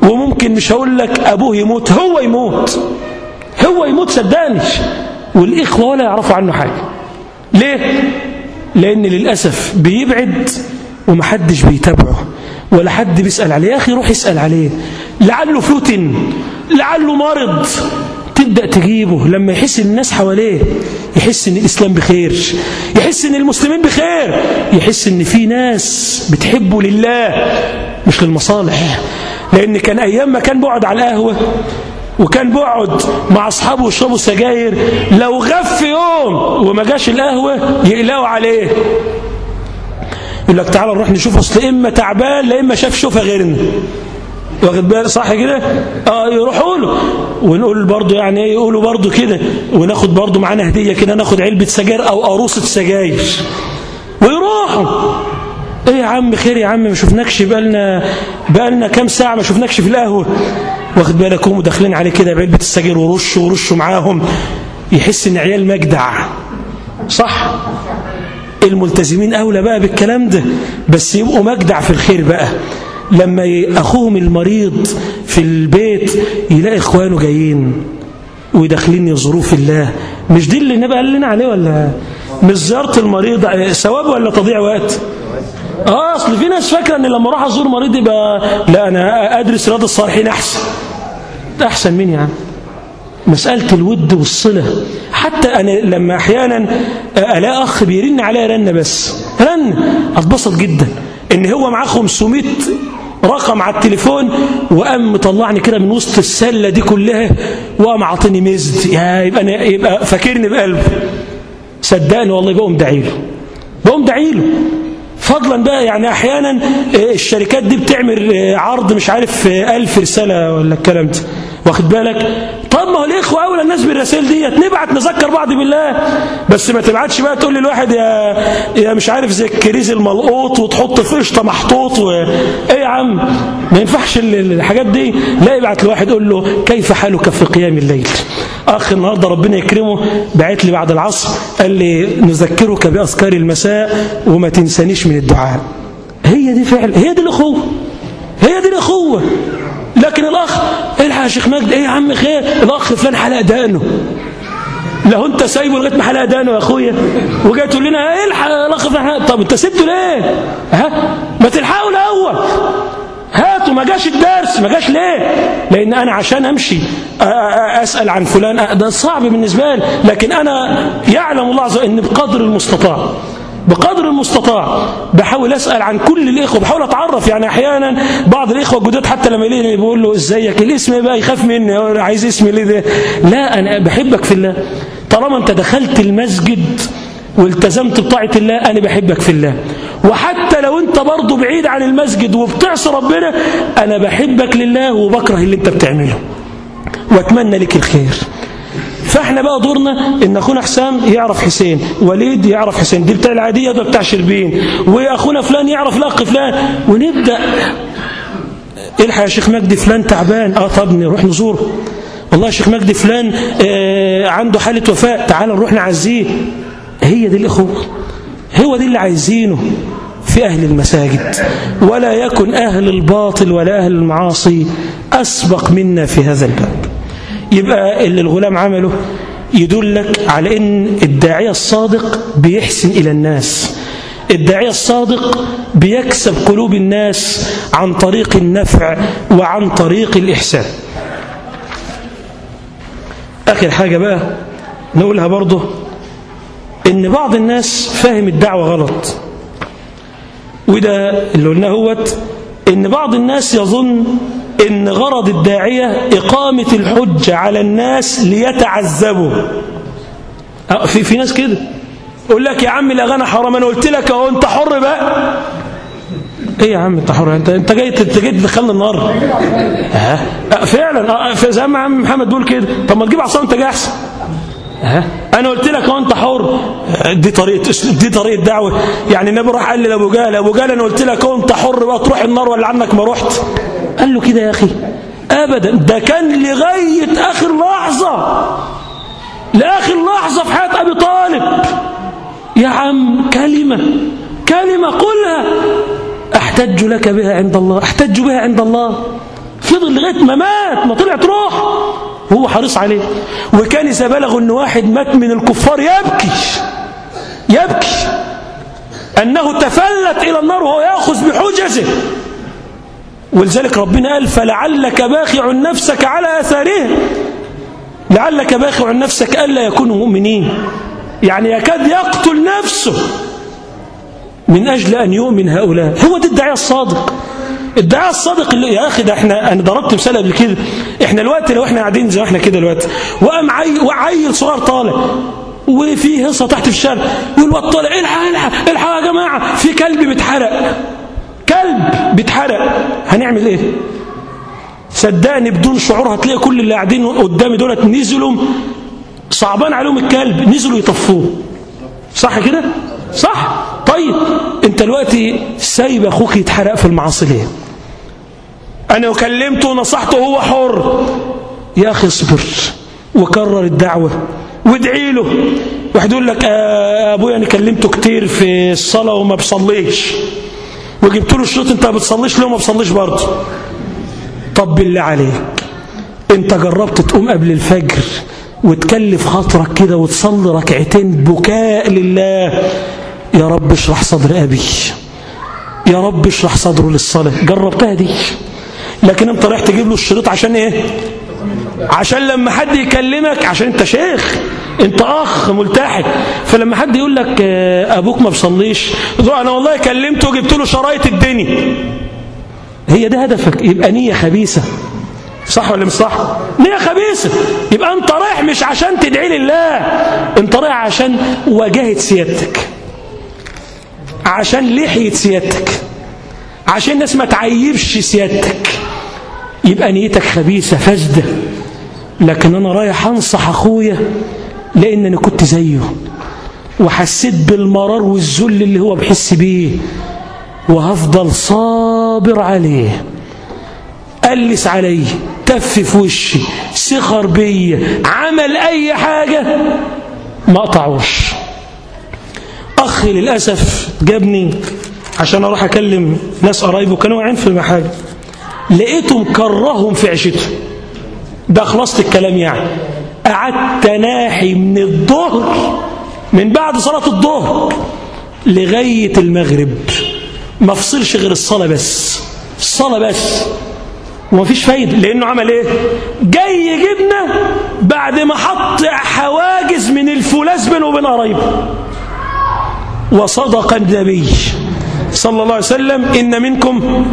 وممكن مش هقول لك أبوه يموت هو يموت. هو يموت صدقني. والإخوة ولا يعرفوا عنه حاجة. ليه؟ لأن للأسف بيبعد ومحدش بيتابعه. ولا حد بيسأل عليه. يا أخي روح يسأل عليه. لعله فتن لعله مرض. تبدأ تجيبه. لما يحس إن الناس حواليه. يحس إن الإسلام بخير. يحس إن المسلمين بخير. يحس إن في ناس بتحبه لله. مش للمصالح. لأن كان أيام ما كان بقعد على القهوة. وكان بيقعد مع أصحابه يشربوا سجاير. لو في يوم وما جاش القهوة يقلقوا عليه. يقول لك تعالى نروح نشوف اصل إما تعبان لا إما شاف شوفة غيرنا. واخد بالك؟ صح كده؟ آه يروحوا له. ونقول برضه يعني إيه؟ يقولوا برضه كده. وناخد برضه معانا هدية كده ناخد علبة سجاير أو قاروصة سجاير. ويروحوا. إيه يا عم خير يا عم ما شفناكش بقالنا بقالنا كام ساعة ما شفناكش في القهوة. واخد بالك هم داخلين عليه كده بعلبه السجاير ورشوا ورشوا معاهم. يحس إن عيال مجدع. صح؟ الملتزمين أولى بقى بالكلام ده. بس يبقوا مجدع في الخير بقى. لما أخوهم المريض في البيت يلاقي إخوانه جايين وداخلين يزوروه في الله. مش دي اللي النبي قال لنا عليه ولا مش زيارة المريض ثواب ولا تضيع وقت؟ آه أصل في ناس فاكرة إن لما أروح أزور مريض يبقى لا أنا أدرس رياض الصالحين أحسن. أحسن مين يا عم. مسألة الود والصلة. حتى أنا لما أحيانا ألاقي أخ بيرن عليا رن بس. رن. أتبسط جدا. إن هو معاه 500 رقم على التليفون وقام مطلعني كده من وسط السلة دي كلها وقام عاطيني مزد. يا يبقى أنا يبقى فاكرني بقلبه. صدقني والله بقوم داعي له بقوم داعي له فضلا بقى يعني أحيانا الشركات دي بتعمل عرض مش عارف ألف رسالة ولا الكلام ده. واخد بالك؟ طب ما هو الاخوه أولى الناس بالرسائل ديت؟ نبعت نذكر بعض بالله. بس ما تبعتش بقى تقول للواحد يا يا مش عارف زي الكريز الملقوط وتحط في قشطة محطوط و... إيه يا عم؟ ما ينفعش الحاجات دي. لا يبعت لواحد يقول له كيف حالك في قيام الليل؟ اخ النهارده ربنا يكرمه بعت لي بعد العصر قال لي نذكرك بأذكار المساء وما تنسانيش من الدعاء. هي دي فعل هي دي الأخوة هي دي الأخوة. لكن الأخ الحق يا شيخ مجدي إيه يا عم خير؟ الأخ فلان حلق دقنه. لو أنت سايبه لغاية ما حلق دقنه يا أخويا؟ وجاي تقول لنا إيه الحق؟ الأخ طب أنت سبته ليه؟ ها؟ ما تلحقه الأول. هاتوا ما جاش الدرس ما جاش ليه؟ لأن أنا عشان أمشي أسأل عن فلان ده صعب بالنسبة لي. لكن أنا يعلم الله عز وجل ان بقدر المستطاع. بقدر المستطاع. بحاول أسأل عن كل الإخوة. بحاول أتعرف يعني أحيانا بعض الإخوة الجداد حتى لما يلاقيني بيقول له إزيك؟ الاسم بقى يخاف مني. عايز اسمي ليه ده؟ لا أنا بحبك في الله. طالما أنت دخلت المسجد والتزمت بطاعة الله أنا بحبك في الله. وحتى لو أنت برضو بعيد عن المسجد وبتعصي ربنا أنا بحبك لله وبكره اللي أنت بتعمله. وأتمنى لك الخير. فإحنا بقى دورنا إن أخونا حسام يعرف حسين وليد يعرف حسين دي بتاع العادية ده بتاع شربين وأخونا فلان يعرف الاخ فلان. ونبدأ. الحق يا شيخ مجدي فلان تعبان. آه طب نروح نزوره. والله يا شيخ مجدي فلان آه عنده حالة وفاة. تعال نروح نعزيه. هي دي الإخوة. هو دي اللي عايزينه. في أهل المساجد ولا يكن أهل الباطل ولا أهل المعاصي أسبق منا في هذا الباب. يبقى اللي الغلام عمله يدلك على إن الداعية الصادق بيحسن إلى الناس. الداعية الصادق بيكسب قلوب الناس عن طريق النفع وعن طريق الإحسان. آخر حاجة بقى نقولها برضه إن بعض الناس فاهم الدعوة غلط. وده اللي قلناه هوت إن بعض الناس يظن إن غرض الداعية إقامة الحجة على الناس ليتعذبوا. في في ناس كده. يقول لك يا عم الأغاني حرام أنا قلت لك أهو أنت حر بقى. إيه يا عم أنت حر؟ أنت أنت جاي أنت جاي تدخلنا النار. ها؟ أه فعلا. أه زي ما عم محمد بيقول كده. طب ما تجيب عصام انت جاي أحسن. أنا قلت لك أهو أنت حر. دي طريقه دي طريقة دعوة. يعني النبي راح قال لأبو جهل أبو جهل أنا قلت لك أهو أنت حر بقى تروح النار ولا عنك ما رحت؟ قال له كده يا أخي. ابدا. ده كان لغاية آخر لحظة. لآخر لحظة في حياة أبي طالب. يا عم كلمة. كلمة قلها أحتج لك بها عند الله. أحتج بها عند الله. فضل لغاية ما مات ما طلع تروح وهو حريص عليه. وكان إذا بلغ أن واحد مات من الكفار يبكي. يبكي. أنه تفلت إلى النار وهو يأخذ بحجزه ولذلك ربنا قال فلعلك باخع نفسك على أثاره لعلك باخع نفسك ألا يكونوا مؤمنين. يعني يكاد يقتل نفسه. من أجل أن يؤمن هؤلاء. هو ده الداعية الصادق. الدعاء الصادق اللي يا أخي ده إحنا أنا ضربت مثال قبل كده إحنا الوقت لو إحنا قاعدين زي ما إحنا كده الوقت. وقام عي وعيل صغير طالع. وفي هصة تحت في الشارع. يقول واد طالع إلحق إلحق إلحق يا جماعة. في كلب بيتحرق. كلب بيتحرق. هنعمل إيه؟ صدقني بدون شعور هتلاقي كل اللي قاعدين قدامي دولت نزلوا صعبان عليهم الكلب. نزلوا يطفوه. صح كده؟ صح؟ طيب انت دلوقتي سايب أخوك يتحرق في المعاصي ليه؟ أنا كلمته ونصحته وهو حر. يا أخي اصبر وكرر الدعوة وادعي له. واحد يقول لك آه ابويا أنا كلمته كتير في الصلاة وما بصليش. وجبت له الشريط انت ما بتصليش ليه وما بصليش برضه؟ طب بالله عليك انت جربت تقوم قبل الفجر وتكلف خاطرك كده وتصلي ركعتين بكاء لله؟ يا رب اشرح صدر أبي. يا رب اشرح صدره للصلاة. جربتها دي. لكن انت رايح تجيب له الشريط عشان إيه؟ عشان لما حد يكلمك عشان انت شيخ. انت أخ ملتحي فلما حد يقول لك أبوك ما بصليش أنا والله كلمته وجبت له شرايط الدنيا. هي ده هدفك. يبقى نية خبيثة. صح ولا مش صح؟ نية خبيثة. يبقى انت رايح مش عشان تدعي لله. انت رايح عشان واجهة سيادتك. عشان لحية سيادتك. عشان الناس ما تعيبش سيادتك. يبقى نيتك خبيثة فاسدة. لكن أنا رايح أنصح أخويا لأن أنا كنت زيه. وحسيت بالمرار والذل اللي هو بحس بيه. وهفضل صابر عليه. قلس علي تف في وشي سخر بيا عمل أي حاجة ما قطعوش. أخي للأسف جابني عشان أروح أكلم ناس قرايبه كانوا واقعين في المحاجة لقيته مكرههم في عيشتهم. ده خلصت الكلام يعني. قعدت ناحي من الظهر من بعد صلاة الظهر لغاية المغرب. ما فصلش غير الصلاة بس. الصلاة بس. ومفيش فايدة. لأنه عمل إيه؟ جاي يجيبنا بعد ما حط حواجز من الفولاذ بينه وبين قرايبه. وصدق النبي صلى الله عليه وسلم إن منكم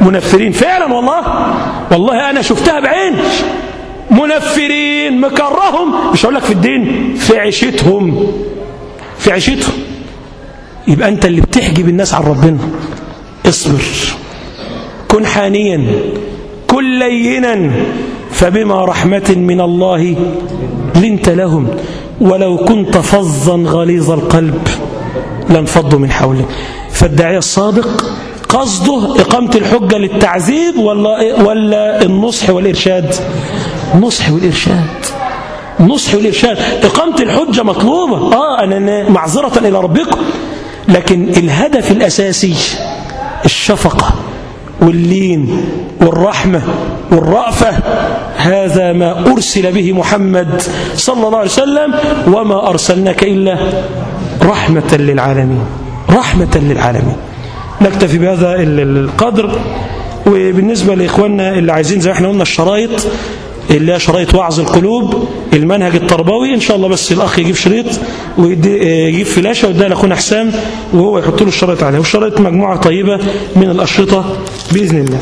منفرين. فعلا والله. والله أنا شفتها بعيني منفرين. مكرهم مش هقول لك في الدين في عيشتهم. في عيشتهم. يبقى أنت اللي بتحجب الناس عن ربنا. اصبر. كن حانيا. كن لينا. فبما رحمة من الله لنت لهم. ولو كنت فظا غليظ القلب. لانفضوا من حولك فالداعية الصادق قصده إقامة الحجة للتعذيب ولا, ولا النصح والإرشاد. النصح والإرشاد. النصح والإرشاد. إقامة الحجة مطلوبة. آه أنا معذرة إلى ربكم. لكن الهدف الأساسي الشفقة واللين والرحمة والرأفة. هذا ما أرسل به محمد صلى الله عليه وسلم وما أرسلناك إلا رحمة للعالمين. رحمة للعالمين. نكتفي بهذا القدر. وبالنسبة لإخواننا اللي عايزين زي إحنا قلنا الشرايط اللي هي شرايط وعظ القلوب المنهج التربوي إن شاء الله بس الأخ يجيب شريط ويجيب فلاشه ويديها لأخونا حسام وهو يحط له الشرايط عليها. والشرايط مجموعة طيبة من الأشرطة بإذن الله.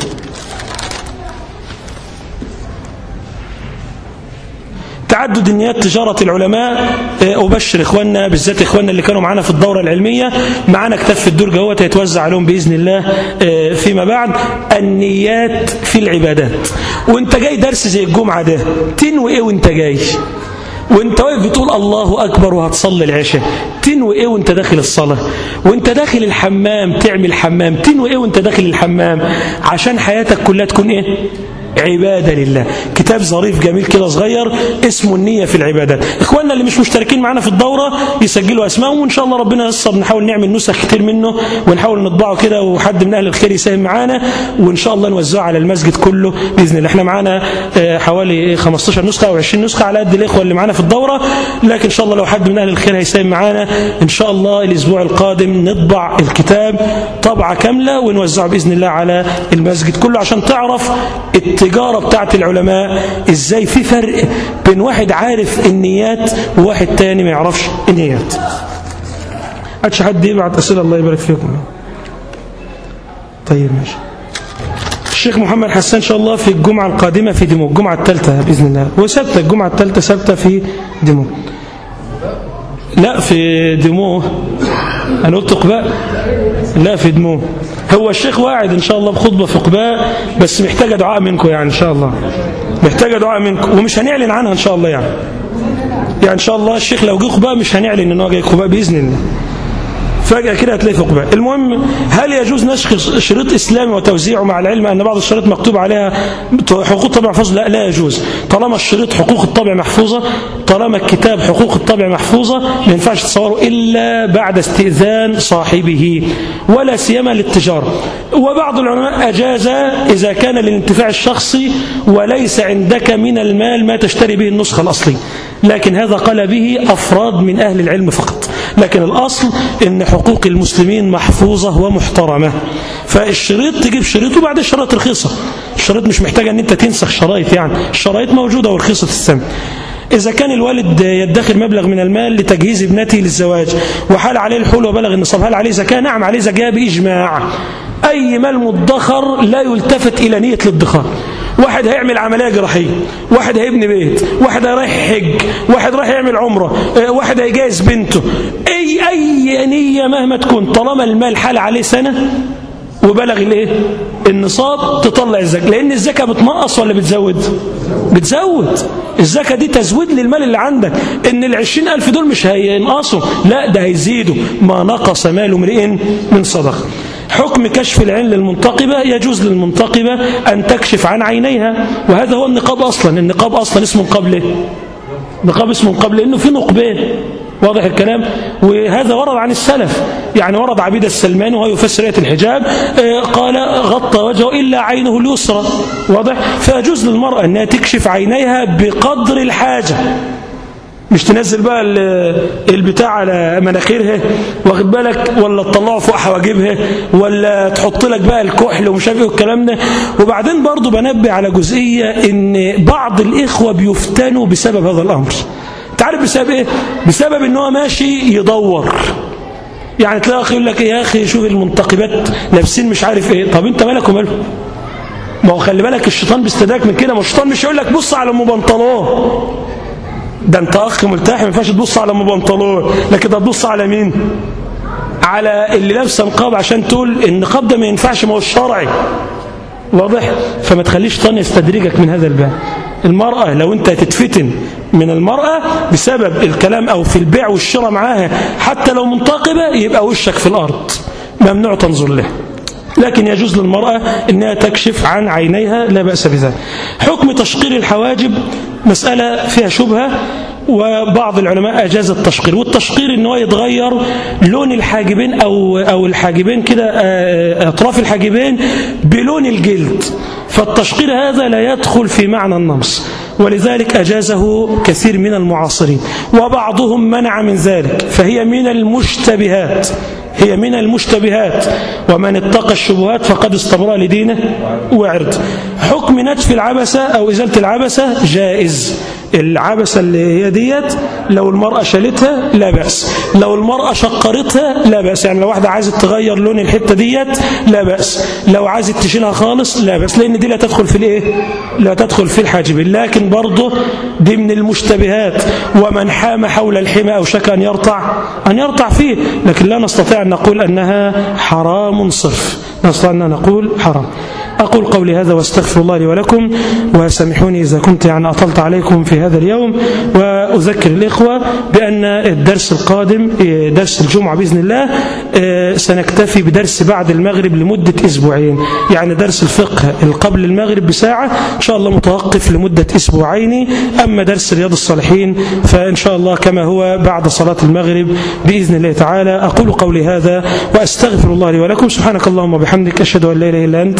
تعدد النيات تجارة العلماء أبشر إخواننا بالذات إخواننا اللي كانوا معانا في الدورة العلمية. معانا كتاب في الدرجة هو هيتوزع عليهم بإذن الله فيما بعد. النيات في العبادات. وأنت جاي درس زي الجمعة ده تنوي إيه وأنت جاي؟ وأنت واقف بتقول الله أكبر وهتصلي العشاء. تنوي إيه وأنت داخل الصلاة؟ وأنت داخل الحمام تعمل حمام. تنوي إيه وأنت داخل الحمام؟ عشان حياتك كلها تكون إيه؟ عبادة لله. كتاب ظريف جميل كده صغير اسمه النية في العبادات إخواننا اللي مش مشتركين معنا في الدورة يسجلوا أسمائهم وإن شاء الله ربنا يصب نحاول نعمل نسخ كتير منه ونحاول نطبعه كده وحد من أهل الخير يساهم معانا وإن شاء الله نوزعه على المسجد كله بإذن الله. إحنا معانا حوالي 15 نسخة أو 20 نسخة على قد الإخوة اللي معانا في الدورة. لكن إن شاء الله لو حد من أهل الخير هيساهم معانا إن شاء الله الأسبوع القادم نطبع الكتاب طبعة كاملة ونوزعه بإذن الله على المسجد كله عشان تعرف التجارة بتاعت العلماء إزاي في فرق بين واحد عارف النيات وواحد تاني ما يعرفش النيات؟ عادش حد يبعت أسئلة؟ الله يبارك فيكم. طيب ماشي. الشيخ محمد حسان إن شاء الله في الجمعة القادمة في دمو الجمعة الثالثة بإذن الله وثابتة الجمعة الثالثة ثابتة في دمو. لا في دمو أنا قلت قباء؟ لا في دمو هو الشيخ واعد إن شاء الله بخطبة في قباء بس محتاجة دعاء منكم يعني إن شاء الله. محتاجة دعاء منكم ومش هنعلن عنها إن شاء الله يعني. يعني إن شاء الله الشيخ لو جه قباء مش هنعلن إن هو قباء بإذن الله. فجأة كده هتلاقي قباء المهم هل يجوز نسخ شريط إسلامي وتوزيعه مع العلم أن بعض الشريط مكتوب عليها حقوق طبع محفوظة؟ لا لا يجوز. طالما الشريط حقوق الطبع محفوظة طالما الكتاب حقوق الطبع محفوظة ما ينفعش تصوره إلا بعد استئذان صاحبه ولا سيما للتجارة. وبعض العلماء أجاز إذا كان للانتفاع الشخصي وليس عندك من المال ما تشتري به النسخة الأصلية. لكن هذا قال به أفراد من أهل العلم فقط. لكن الأصل أن حقوق المسلمين محفوظة ومحترمة. فالشريط تجيب شريط وبعد الشريط رخيصة. الشريط مش محتاجة أن أنت تنسخ شرايط يعني. الشرايط موجودة ورخيصة السمن إذا كان الوالد يدخر مبلغ من المال لتجهيز ابنته للزواج وحال عليه الحول وبلغ النصاب؟ هل عليه زكاة؟ نعم عليه زكاة بإجماع. أي مال مدخر لا يلتفت إلى نية الادخار. واحد هيعمل عملية جراحية واحد هيبني بيت واحد رايح حج واحد رايح يعمل عمرة واحد هيجهز بنته. أي أي نية مهما تكون طالما المال حال عليه سنة وبلغ الايه النصاب تطلع الزكاة. لأن الزكاة بتنقص ولا بتزود؟ بتزود. الزكاة دي تزويد للمال اللي عندك. إن العشرين ألف دول مش هينقصوا لا ده هيزيدوا. ما نقص مال امرئ من صدقة. حكم كشف العين للمنتقبة يجوز للمنتقبة أن تكشف عن عينيها وهذا هو النقاب أصلا. النقاب أصلا اسمه نقاب ليه نقاب اسمه نقاب لأنه في نقبين واضح الكلام؟ وهذا ورد عن السلف. يعني ورد عبيد السلمان وهو يفسر آية الحجاب قال غطى وجهه إلا عينه اليسرى. واضح؟ فيجوز للمرأة أنها تكشف عينيها بقدر الحاجة. مش تنزل بقى البتاع على مناخيرها؟ واخد بالك؟ ولا تطلعه فوق حواجبها؟ ولا تحط لك بقى الكحل ومش عارف إيه والكلام ده؟ وبعدين برضه بنبه على جزئية إن بعض الإخوة بيفتنوا بسبب هذا الأمر. انت عارف بسبب إيه؟ بسبب إن هو ماشي يدور. يعني تلاقي أخي يقول لك يا أخي شوف المنتقبات لابسين مش عارف إيه. طب أنت مالك وماله؟ ما هو خلي بالك الشيطان بيستدرك من كده. ما الشيطان مش يقول لك بص على ام ده انت اخ مرتاح ما ينفعش تبص على ام بنطلون. لكن ده تبص على مين؟ على اللي لابسه نقاب عشان تقول النقاب ده ما ينفعش ما هو الشرعي. واضح؟ فما تخليش شيطان يستدرجك من هذا الباب. المرأة لو انت تتفتن من المرأة بسبب الكلام أو في البيع والشراء معاها حتى لو منتقبة يبقى وشك في الأرض. ممنوع تنظر له. لكن يجوز للمرأة أنها تكشف عن عينيها لا بأس بذلك. حكم تشقير الحواجب مسألة فيها شبهة وبعض العلماء أجاز التشقير. والتشقير أنه يتغير لون الحاجبين أو, أو الحاجبين كده أطراف الحاجبين بلون الجلد. فالتشقير هذا لا يدخل في معنى النمص. ولذلك أجازه كثير من المعاصرين. وبعضهم منع من ذلك فهي من المشتبهات. هي من المشتبهات. ومن اتقى الشبهات فقد استبرأ لدينه وعرض. حكم نتف العبسة أو إزالة العبسة جائز. العبسة اللي هي ديت لو المرأة شالتها لا بأس. لو المرأة شقرتها لا بأس. يعني لو واحدة عايزة تغير لون الحتة ديت لا بأس. لو عايزة تشيلها خالص لا بأس. لأن دي لا تدخل في الإيه؟ لا تدخل في الحاجب. لكن برضه دي من المشتبهات. ومن حام حول الحمى أو شك أن يرتع أن يرتع فيه. لكن لا أن نقول أنها حرام صرف. نستطيع أن نقول حرام. أقول قولي هذا وأستغفر الله لي ولكم وسامحوني إذا كنت يعني أطلت عليكم في هذا اليوم. وأذكر الإخوة بأن الدرس القادم درس الجمعة بإذن الله سنكتفي بدرس بعد المغرب لمدة أسبوعين. يعني درس الفقه قبل المغرب بساعة إن شاء الله متوقف لمدة أسبوعين. أما درس رياض الصالحين فإن شاء الله كما هو بعد صلاة المغرب بإذن الله تعالى. أقول قولي هذا وأستغفر الله لي ولكم. سبحانك اللهم وبحمدك أشهد أن لا إله إلا أنت